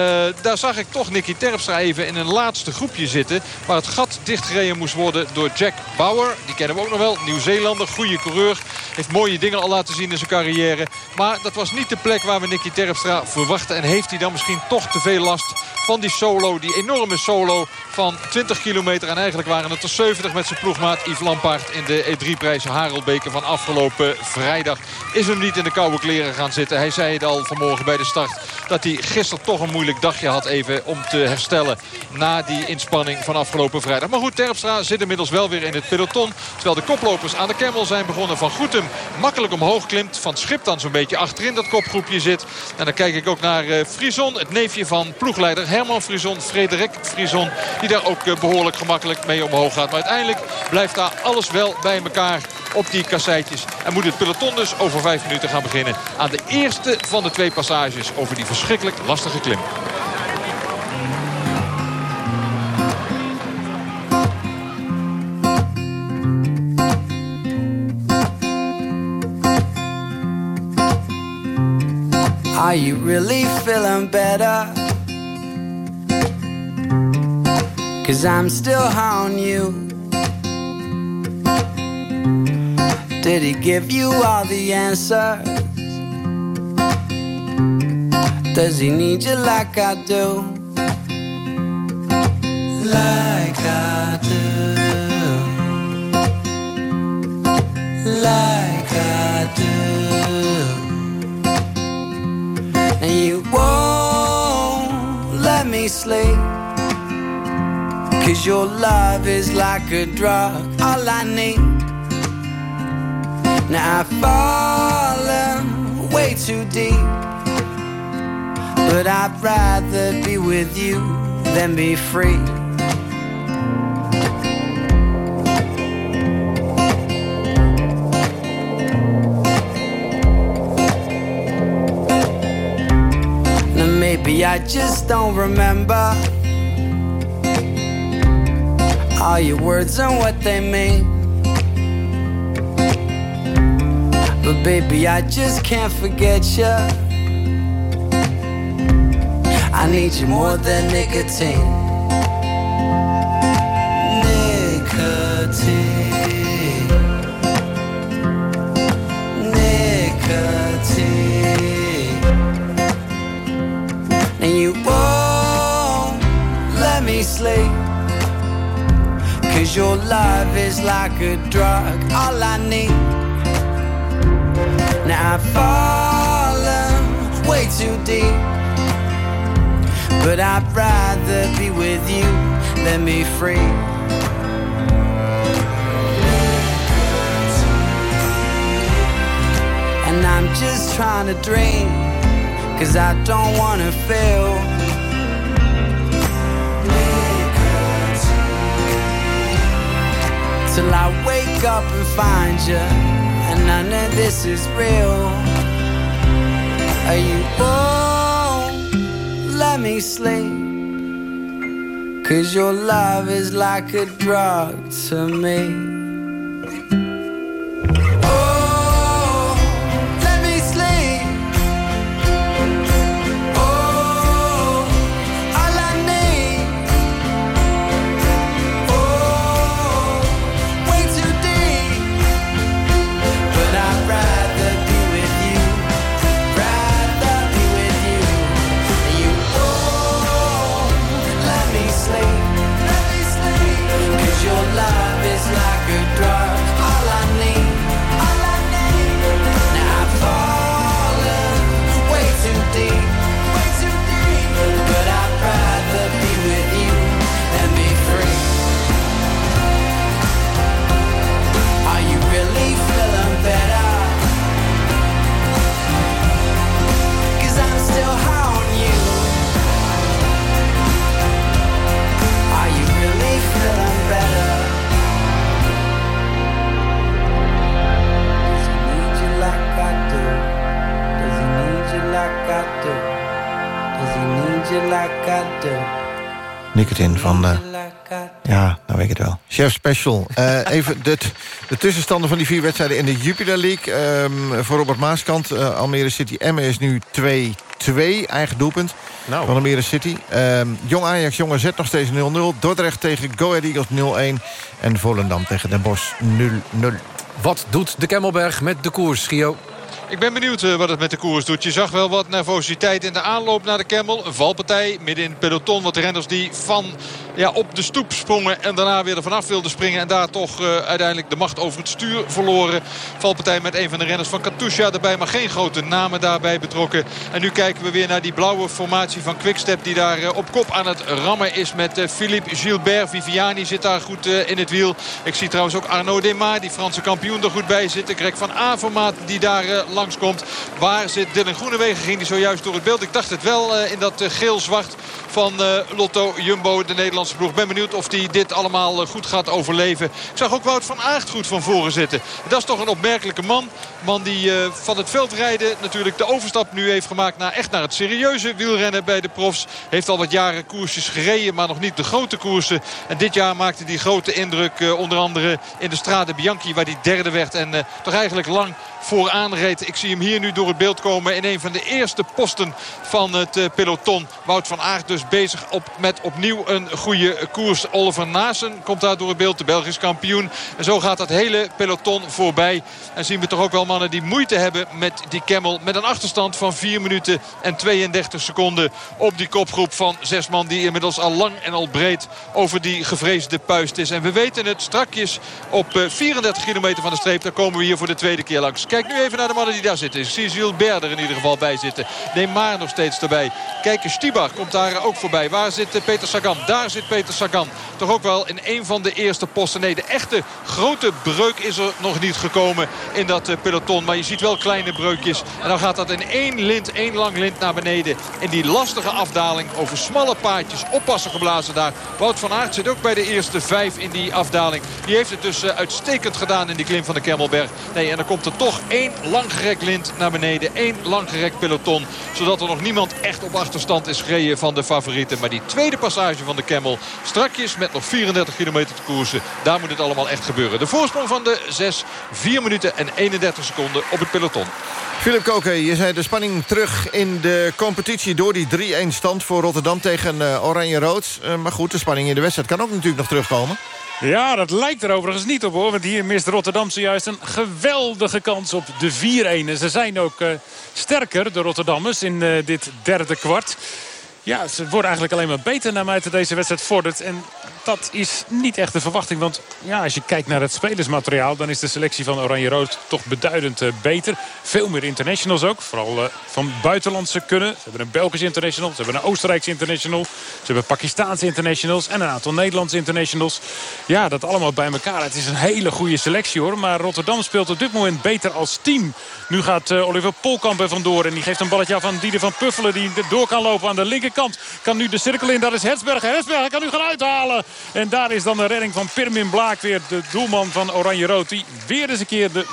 daar zag ik toch Nicky Terpstra even in een laatste groepje zitten. Waar het gat dichtgereden moest worden door Jack Bauer. Die kennen we ook nog wel. Nieuw-Zeelander, goede coureur. Heeft mooie dingen al laten zien in zijn carrière. Maar dat was niet de plek waar we Nicky Terpstra verwachten. En heeft hij dan misschien toch te veel last van die solo. Die enorme solo van 20 kilometer. En eigenlijk waren het er 70 met zijn ploegmaat Yves Lampaard... in de E3-prijs Harelbeke van afgelopen vrijdag. Is hem niet in de koude kleren gaan zitten. Hij zei het al vanmorgen bij de start... dat hij gisteren toch een moeilijk dagje had even om te herstellen... na die inspanning van afgelopen vrijdag. Maar goed, Terpstra zit inmiddels wel weer in het peloton. Terwijl de koplopers aan de Kemmel zijn begonnen. Van Goetem makkelijk omhoog klimt. Van Schip dan zo'n beetje achterin dat kopgroepje zit. En dan kijk ik ook naar uh, Frison, het neefje van ploegleider Herman Frison. Frederik Frison, die daar ook uh, behoorlijk gemakkelijk mee omhoog gaat. Maar uiteindelijk blijft daar alles wel bij elkaar op die kasseitjes. En moet het peloton dus over vijf minuten gaan beginnen. Aan de eerste van de twee passages over die verschrikkelijk lastige klim. Are you really feeling better? Cause I'm still on you. Did he give you all the answers? Does he need you like I do? Like I do. Like I do. And you won't let me sleep. Cause your love is like a drug, all I need. Now I've fallen way too deep. But I'd rather be with you than be free. Now maybe I just don't remember all your words and what they mean. But baby, I just can't forget you. I need you more than nicotine. Nicotine. Nicotine. And you won't let me sleep. Your love is like a drug, all I need. Now I've fallen way too deep. But I'd rather be with you than be free. And I'm just trying to dream, cause I don't wanna feel. Till I wake up and find you, and none of this is real. Are you won't let me sleep? Cause your love is like a drug to me. Van... eh, ja, nou weet ik het wel. Chef Special. Eh, *laughs* even de, de tussenstanden van die vier wedstrijden in de Jupiler League. Ehm, voor Robert Maaskant, eh, Almere City Emmen is nu 2-2. Eigen doelpunt Nou. van Almere City. Ehm, Jong Ajax, Jong AZ nog steeds 0-0. Dordrecht tegen Go Ahead Eagles 0-1. En Volendam tegen Den Bosch 0-0. Wat doet de Kemmelberg met de koers, Gio? Ik ben benieuwd eh, wat het met de koers doet. Je zag wel wat nervositeit in de aanloop naar de Kemmel. Een valpartij midden in het peloton. Wat renners die van ja, op de stoep sprongen en daarna weer er vanaf wilden springen. En daar toch eh, uiteindelijk de macht over het stuur verloren. Valpartij met een van de renners van Katusha erbij. Maar geen grote namen daarbij betrokken. En nu kijken we weer naar die blauwe formatie van Quickstep. Die daar eh, op kop aan het rammen is met eh, Philippe Gilbert. Viviani zit daar goed in het wiel. Ik zie trouwens ook Arnaud Demar, die Franse kampioen, er goed bij zitten. Greg van Avermaat die daar langskomt. Waar zit Dylan Groenewegen? Ging die zojuist door het beeld. Ik dacht het wel in dat geel-zwart van Lotto Jumbo, de Nederlandse ploeg. Ben benieuwd of hij dit allemaal eh, goed gaat overleven. Ik zag ook Wout van Aert goed van voren zitten. Dat is toch een opmerkelijke man. Man die eh, van het veldrijden natuurlijk de overstap nu heeft gemaakt... naar echt naar het serieuze wielrennen bij de profs. Heeft al wat jaren koersjes gereden, maar nog niet de grote koersen. En dit jaar maakte hij grote indruk eh, onder andere in de Strade Bianchi... waar hij derde werd en toch eigenlijk lang vooraan reed. Ik zie hem hier nu door het beeld komen in een van de eerste posten van het peloton. Wout van Aert dus bezig op, met opnieuw een goede koers. Oliver Naassen komt daar door het beeld, de Belgisch kampioen. En zo gaat dat hele peloton voorbij. En zien we toch ook wel mannen die moeite hebben met die Camel. Met een achterstand van 4 minuten en 32 seconden op die kopgroep van zes man. Die inmiddels al lang en al breed over die gevreesde puist is. En we weten het strakjes op eh, 34 kilometer van de streep. Daar komen we hier voor de tweede keer langs. Kijk nu even naar de mannen die daar zitten. Ik zie Gilbert er in ieder geval bij zitten. Neymar nog steeds erbij. Kijk, Stibar komt daar ook voorbij. Waar zit eh, Peter Sagan? Daar zit Peter Sagan. Toch ook wel in een van de eerste posten. Nee, de echte grote breuk is er nog niet gekomen in dat eh, peloton. Maar je ziet wel kleine breukjes. En dan gaat dat in één lint, één lang lint naar beneden. In die lastige afdaling over smalle paadjes. Oppassen geblazen daar. Wout van Aert zit ook bij de eerste vijf in die afdaling. Die heeft het dus eh, uitstekend gedaan in die klim van de Kemmelberg. Nee, en dan komt er toch één langgerekt lint naar beneden. één langgerekt peloton. Zodat er nog niemand echt op achterstand is gereden van de favorieten. Maar die tweede passage van de Kemmel. Strakjes met nog 34 kilometer te koersen. Daar moet het allemaal echt gebeuren. De voorsprong van de 6. 4 minuten en 31 seconden op het peloton. Philip Koken, je zei de spanning terug in de competitie... door die 3-1 stand voor Rotterdam tegen eh, Oranje-Rood. Eh, maar goed, de spanning in de wedstrijd kan ook natuurlijk nog terugkomen. Ja, dat lijkt er overigens niet op hoor. Want hier mist Rotterdam zojuist een geweldige kans op de 4-1. En ze zijn ook eh, sterker, de Rotterdammers, in eh, dit derde kwart. Ja, ze worden eigenlijk alleen maar beter naarmate deze wedstrijd vordert. En dat is niet echt de verwachting. Want ja, als je kijkt naar het spelersmateriaal... dan is de selectie van Oranje-Rood toch beduidend eh, beter. Veel meer internationals ook. Vooral eh, van buitenlandse kunnen. Ze hebben een Belgisch international. Ze hebben een Oostenrijks international. Ze hebben Pakistaanse internationals. En een aantal Nederlandse internationals. Ja, dat allemaal bij elkaar. Het is een hele goede selectie hoor. Maar Rotterdam speelt op dit moment beter als team. Nu gaat eh, Oliver Polkamp er vandoor. En die geeft een balletje af aan Dieder van Puffelen. Die door kan lopen aan de linkerkant. Kan nu de cirkel in. Daar is Hetsberger. Hetsberger kan nu gaan uithalen. En daar is dan de redding van Pirmin Blaak weer. De doelman van Oranje-Rood. Die weer eens een keer de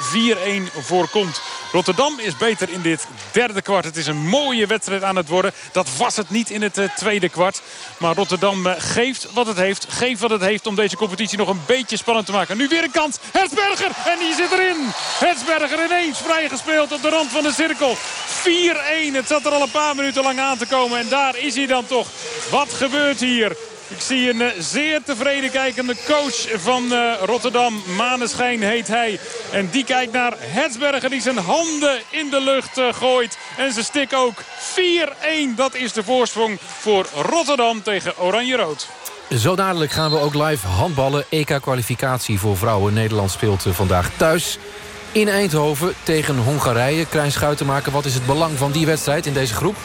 4-1 voorkomt. Rotterdam is beter in dit derde kwart. Het is een mooie wedstrijd aan het worden. Dat was het niet in het eh, tweede kwart. Maar Rotterdam eh, geeft wat het heeft. Geeft wat het heeft om deze competitie nog een beetje spannend te maken. Nu weer een kans. Hetsberger. En die zit erin. Hetsberger ineens vrijgespeeld op de rand van de cirkel. 4-1. Het zat er al een paar minuten lang aan te komen. En daar is hij dan toch. Wat gebeurt hier? Ik zie een eh, zeer tevreden kijkende coach van eh, Rotterdam. Maneschijn heet hij. En die kijkt naar Hetsberger die zijn handen in de lucht eh, gooit. En zijn stik ook. 4-1. Dat is de voorsprong voor Rotterdam tegen Oranje-Rood. Zo dadelijk gaan we ook live handballen. EK-kwalificatie voor vrouwen. Nederland speelt vandaag thuis in Eindhoven tegen Hongarije. Krijn Schuitenmaker, wat is het belang van die wedstrijd in deze groep?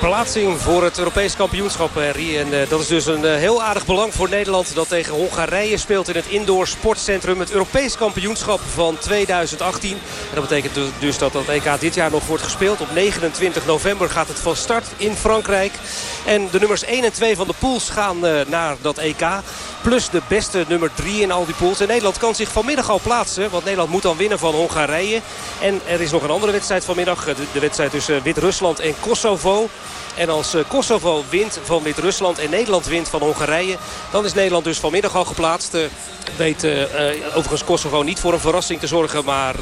Plaatsing voor het Europees kampioenschap, Henry. En eh, dat is dus een eh, heel aardig belang voor Nederland... dat tegen Hongarije speelt in het indoor sportcentrum... het Europees kampioenschap van 2018. En dat betekent dus- dus dat dat EK dit jaar nog wordt gespeeld. Op 29 november gaat het van start in Frankrijk. En de nummers 1 en 2 van de pools gaan eh, naar dat EK. Plus de beste nummer 3 in al die pools. En Nederland kan zich vanmiddag al plaatsen. Want Nederland moet dan winnen van Hongarije. En er is nog een andere wedstrijd vanmiddag. De, wedstrijd tussen Wit-Rusland en Kosovo. En als eh, Kosovo wint van Wit-Rusland en Nederland wint van Hongarije... dan is Nederland dus vanmiddag al geplaatst. Eh, weet eh, overigens Kosovo niet voor een verrassing te zorgen... maar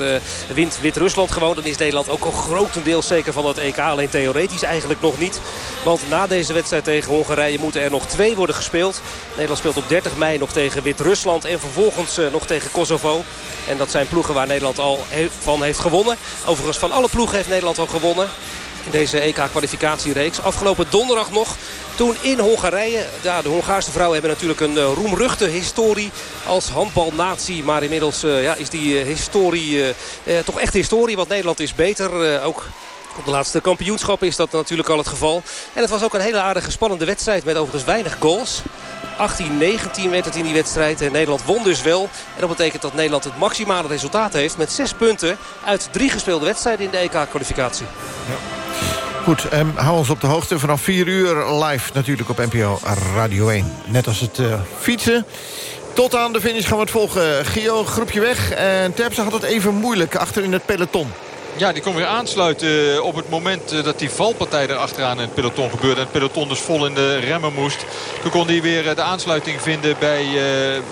wint Wit-Rusland gewoon. Dan is Nederland ook al grotendeels zeker van het EK. Alleen theoretisch eigenlijk nog niet. Want na deze wedstrijd tegen Hongarije moeten er nog twee worden gespeeld. Nederland speelt op 30 mei nog tegen Wit-Rusland... en vervolgens eh, nog tegen Kosovo. En dat zijn ploegen waar Nederland al van heeft gewonnen. Overigens van alle ploegen heeft Nederland al gewonnen in deze EK-kwalificatiereeks. Afgelopen donderdag nog, toen in Hongarije. Ja, de Hongaarse vrouwen hebben natuurlijk een uh, roemruchte historie als handbalnatie. Maar inmiddels uh, ja, is die historie toch echt historie, want Nederland is beter. ook op de laatste kampioenschappen is dat natuurlijk al het geval. En het was ook een hele aardige spannende wedstrijd met overigens weinig goals. 18-19 werd het in die wedstrijd. En Nederland won dus wel. En dat betekent dat Nederland het maximale resultaat heeft... met zes punten uit drie gespeelde wedstrijden in de EK-kwalificatie. Goed, um, hou ons op de hoogte. Vanaf 4 uur live natuurlijk op NPO Radio 1. Net als het uh, fietsen. Tot aan de finish gaan we het volgen. Gio, groepje weg. En Terpstra had het even moeilijk achter in het peloton. Ja, die kon weer aansluiten op het moment eh, dat die valpartij er achteraan in het peloton gebeurde. En het peloton dus vol in de remmen moest. Toen kon hij weer eh, de aansluiting vinden bij,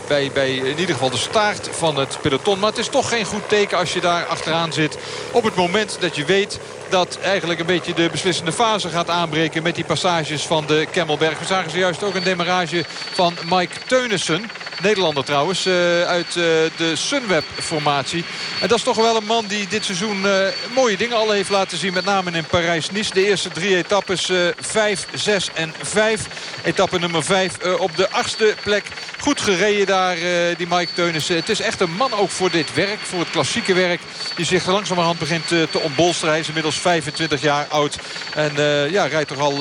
bij, bij in ieder geval de staart van het peloton. Maar het is toch geen goed teken als je daar achteraan zit. Op het moment dat je weet dat eigenlijk een beetje de beslissende fase gaat aanbreken met die passages van de Kemmelberg. We zagen zojuist ook een demarrage van Mike Teunissen. Nederlander trouwens, uh, uit uh, de Sunweb-formatie. En dat is toch wel een man die dit seizoen uh, mooie dingen al heeft laten zien. Met name in Parijs-Nice. De eerste drie etappes 5, 6 en 5. Etappe nummer 5 op de achtste plek. Goed gereden daar, die Mike Teunissen. Het is echt een man ook voor dit werk, voor het klassieke werk. Die zich langzamerhand begint te ontbolsteren. Hij is inmiddels 25 jaar oud. En ja, rijdt toch al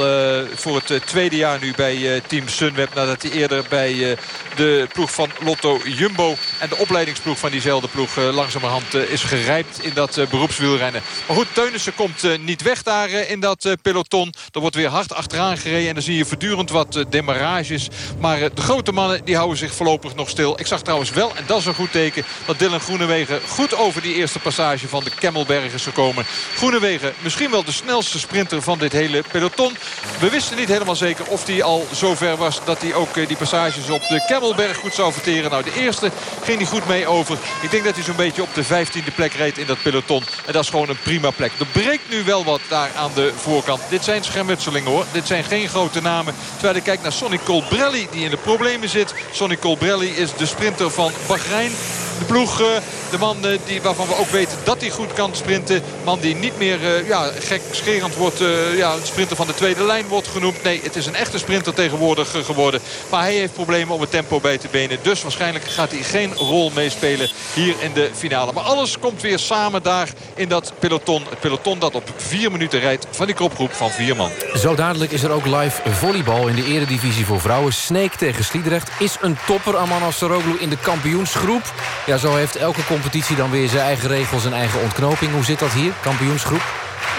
voor het tweede jaar nu bij Team Sunweb. Nadat hij eerder bij de ploeg van Lotto Jumbo. En de opleidingsploeg van diezelfde ploeg langzamerhand is gerijpt in dat beroepswielrennen. Maar goed, Teunissen komt niet weg daar in dat peloton. Er wordt weer hard achteraan gereden. En dan zie je voortdurend wat demarages. Maar de grote mannen die houden zich voorlopig nog stil. Ik zag trouwens wel, en dat is een goed teken... dat Dylan Groenewegen goed over die eerste passage van de Kemmelberg is gekomen. Groenewegen misschien wel de snelste sprinter van dit hele peloton. We wisten niet helemaal zeker of hij al zo ver was... dat hij ook eh, die passages op de Kemmelberg goed zou verteren. Nou, de eerste ging hij goed mee over. Ik denk dat hij zo'n beetje op de 15e plek reed in dat peloton. En dat is gewoon een prima plek. Er breekt nu wel wat daar aan de voorkant. Dit zijn schermutselingen hoor. Dit zijn geen grote namen. Terwijl ik kijk naar Sonny Colbrelli die in de problemen zit. Sonny Colbrelli is de sprinter van Bahrein. De ploeg, eh, de man eh, die, waarvan we ook weten dat hij goed kan sprinten. Man die niet meer uh, ja, gek scherend wordt. Ja, een sprinter van de tweede lijn wordt genoemd. Nee, het is een echte sprinter tegenwoordig geworden. Maar hij heeft problemen om het tempo bij te benen. Dus waarschijnlijk gaat hij geen rol meespelen hier in de finale. Maar alles komt weer samen daar in dat peloton. Het peloton dat op vier minuten rijdt van die kopgroep van vier man. Zo dadelijk is er ook live volleybal in de eredivisie voor vrouwen. Sneek tegen Sliedrecht is een topper. Amman Saroglu in de kampioensgroep. Ja, zo heeft elke competitie dan weer zijn eigen regels en eigen ontknoping. Hoe zit dat hier, kampioensgroep?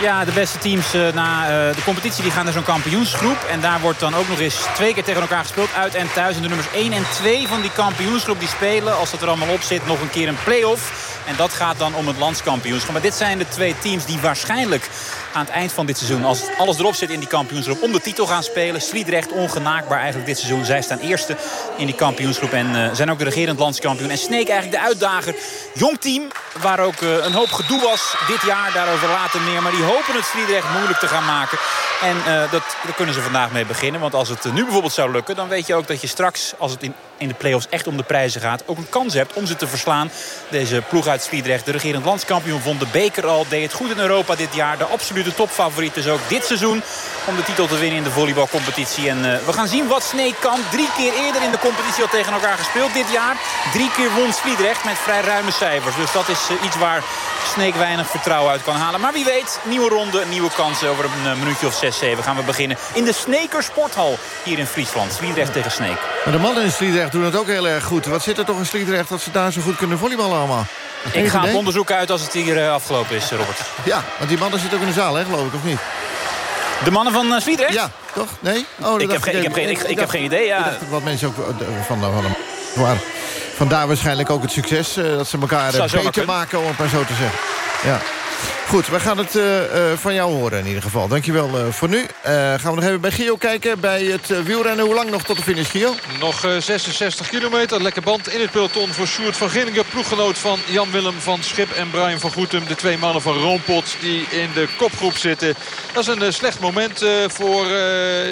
Ja, de beste teams uh, na uh, de competitie die gaan naar zo'n kampioensgroep. En daar wordt dan ook nog eens twee keer tegen elkaar gespeeld. Uit en thuis. En de nummers 1 en 2 van die kampioensgroep die spelen... als het er allemaal op zit, nog een keer een play-off. En dat gaat dan om het landskampioenschap. Maar dit zijn de twee teams die waarschijnlijk aan het eind van dit seizoen... als alles erop zit in die kampioensgroep, om de titel gaan spelen. Sliedrecht ongenaakbaar eigenlijk dit seizoen. Zij staan eerste in die kampioensgroep en uh, zijn ook de regerend landskampioen. En Sneek eigenlijk de uitdager. Jong team, waar ook uh, een hoop gedoe was dit jaar. Daarover later meer. Maar die hopen het Sliedrecht moeilijk te gaan maken. En uh, dat, daar kunnen ze vandaag mee beginnen. Want als het nu bijvoorbeeld zou lukken... dan weet je ook dat je straks, als het in, in de play-offs echt om de prijzen gaat... ook een kans hebt om ze te verslaan. Deze ploeg uit Sliedrecht, de regerend landskampioen... vond de beker al, deed het goed in Europa dit jaar. De absolute topfavoriet dus ook dit seizoen... om de titel te winnen in de volleybalcompetitie. En uh, we gaan zien wat Sneek kan. Drie keer eerder in de competitie al tegen elkaar gespeeld dit jaar. Drie keer won Sliedrecht met vrij ruime cijfers. Dus dat is uh, iets waar Sneek weinig vertrouwen uit kan halen. Maar wie weet, nieuwe ronde, nieuwe kansen. Over een uh, minuutje of 6, 7 gaan we beginnen in de Sneker Sporthal hier in Friesland. Sliedrecht tegen Sneek. De mannen in Sliedrecht doen het ook heel erg goed. Wat zit er toch in Sliedrecht dat ze daar zo goed kunnen volleyballen allemaal? Ik ga op onderzoek uit als het hier uh, afgelopen is, Robert. Ja, want die mannen zitten ook in de zaal, hè, geloof ik, of niet? De mannen van uh, Sliedrecht? Ja, toch? Nee? Oh, ik, heb geen, ik, heb geen, ik, ik heb geen idee, ja. Ik dacht wat mensen ook van, van, van waren. Vandaar waarschijnlijk ook het succes uh, dat ze elkaar beter maken, om het maar zo te zeggen. Ja. Goed, we gaan het uh, uh, van jou horen in ieder geval. Dankjewel uh, voor nu. gaan we nog even bij Gio kijken bij het wielrennen. Hoe lang nog tot de finish, Gio? Nog 66 kilometer. Lekker band in het peloton voor Sjoerd van Ginningen. Ploeggenoot van Jan-Willem van Schip en Brian van Goetem. De twee mannen van Roompot die in de kopgroep zitten. Dat is een slecht moment voor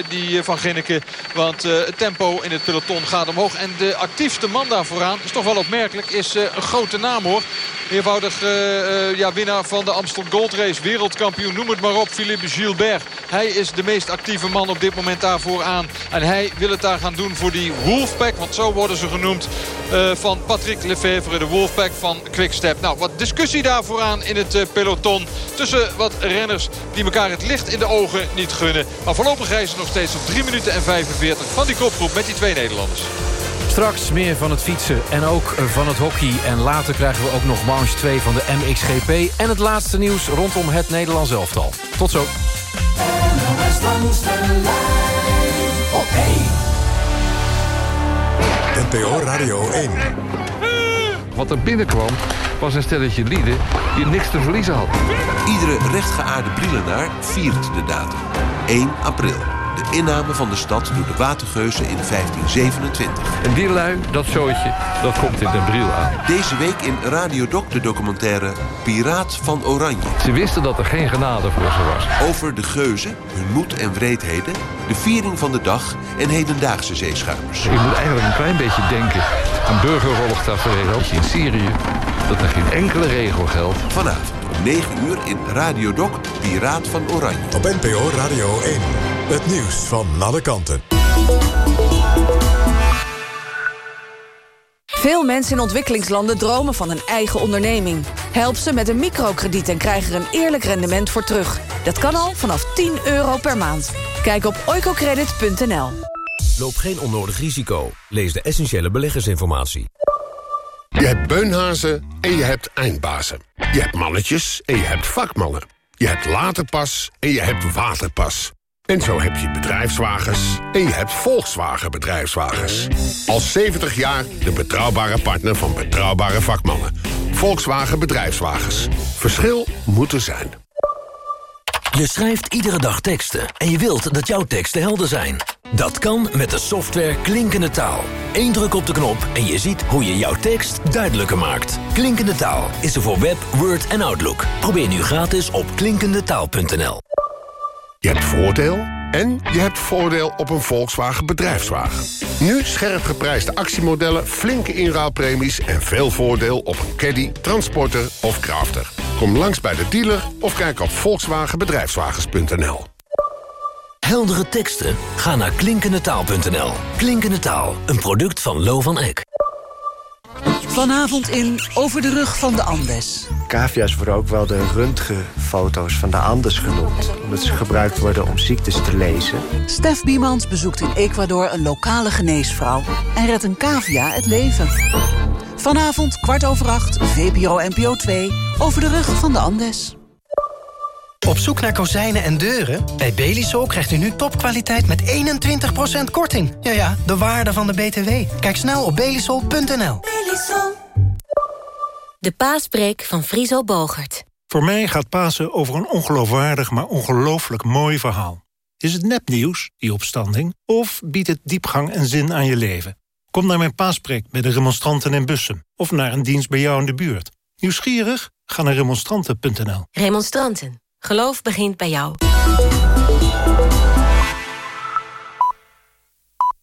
die van Ginneke. Want het tempo in het peloton gaat omhoog. En de actiefste man daar vooraan, is toch wel opmerkelijk, is een grote naam hoor. Eenvoudig ja, winnaar van de Amstel Gold Race. Wereldkampioen, noem het maar op. Philippe Gilbert. Hij is de meest actieve man op dit moment daarvoor aan. En hij wil het daar gaan doen voor die Wolfpack. Want zo worden ze genoemd. Uh, van Patrick Lefevre. De Wolfpack van Quickstep. Nou, wat discussie daarvoor aan in het peloton. Tussen wat renners die elkaar het licht in de ogen niet gunnen. Maar voorlopig reizen nog steeds op 3 minuten en 45 van die kopgroep met die twee Nederlanders. Straks meer van het fietsen en ook van het hockey. En later krijgen we ook nog manche 2 van de MXGP. En het laatste nieuws rondom het Nederlands elftal. Tot zo. NPO Radio 1. Wat er binnenkwam was een stelletje lieden die niks te verliezen had. Iedere rechtgeaarde Brielenaar viert de datum. 1 april. De inname van de stad door de watergeuzen in 1527. En die lui, dat zootje, dat komt in den bril aan. Deze week in Radio Doc de documentaire Piraat van Oranje. Ze wisten dat er geen genade voor ze was. Over de geuzen, hun moed en wreedheden, de viering van de dag en hedendaagse zeeschuimers. Je moet eigenlijk een klein beetje denken aan burgeroorlogstafereel in Syrië. Dat er geen enkele regel geldt. Vanavond om 9 uur in Radio Doc Piraat van Oranje. Op NPO Radio 1. Het nieuws van alle kanten. Veel mensen in ontwikkelingslanden dromen van een eigen onderneming. Help ze met een microkrediet en krijg er een eerlijk rendement voor terug. Dat kan al vanaf 10 euro per maand. Kijk op oicocredit.nl. Loop geen onnodig risico. Lees de essentiële beleggersinformatie. Je hebt beunhazen en je hebt eindbazen. Je hebt mannetjes en je hebt vakmannen. Je hebt laterpas en je hebt waterpas. En zo heb je bedrijfswagens en je hebt Volkswagen bedrijfswagens. Al 70 jaar de betrouwbare partner van betrouwbare vakmannen. Volkswagen bedrijfswagens. Verschil moet er zijn. Je schrijft iedere dag teksten en je wilt dat jouw teksten helder zijn. Dat kan met de software Klinkende Taal. Eén druk op de knop en je ziet hoe je jouw tekst duidelijker maakt. Klinkende Taal is er voor Web, Word en Outlook. Probeer nu gratis op klinkendetaal.nl. Je hebt voordeel en je hebt voordeel op een Volkswagen bedrijfswagen. Nu scherp geprijsde actiemodellen, flinke inruilpremies... en veel voordeel op een caddy, transporter of crafter. Kom langs bij de dealer of kijk op volkswagenbedrijfswagens.nl. Heldere teksten? Ga naar klinkendetaal.nl. Klinkende Taal, een product van Lo van Eck. Vanavond in Over de Rug van de Andes. Cavia's worden ook wel de röntgenfoto's van de Andes genoemd. Omdat ze gebruikt worden om ziektes te lezen. Stef Biemans bezoekt in Ecuador een lokale geneesvrouw... en redt een cavia het leven. Vanavond kwart over acht, VPRO NPO 2, Over de Rug van de Andes. Op zoek naar kozijnen en deuren? Bij Belisol krijgt u nu topkwaliteit met 21% korting. Ja ja, de waarde van de BTW. Kijk snel op belisol.nl. De paaspreek van Friso Bogert. Voor mij gaat Pasen over een ongeloofwaardig, maar ongelooflijk mooi verhaal. Is het nepnieuws, die opstanding, of biedt het diepgang en zin aan je leven? Kom naar mijn paaspreek bij de remonstranten in Bussum... of naar een dienst bij jou in de buurt. Nieuwsgierig? Ga naar remonstranten.nl. Remonstranten. Geloof begint bij jou.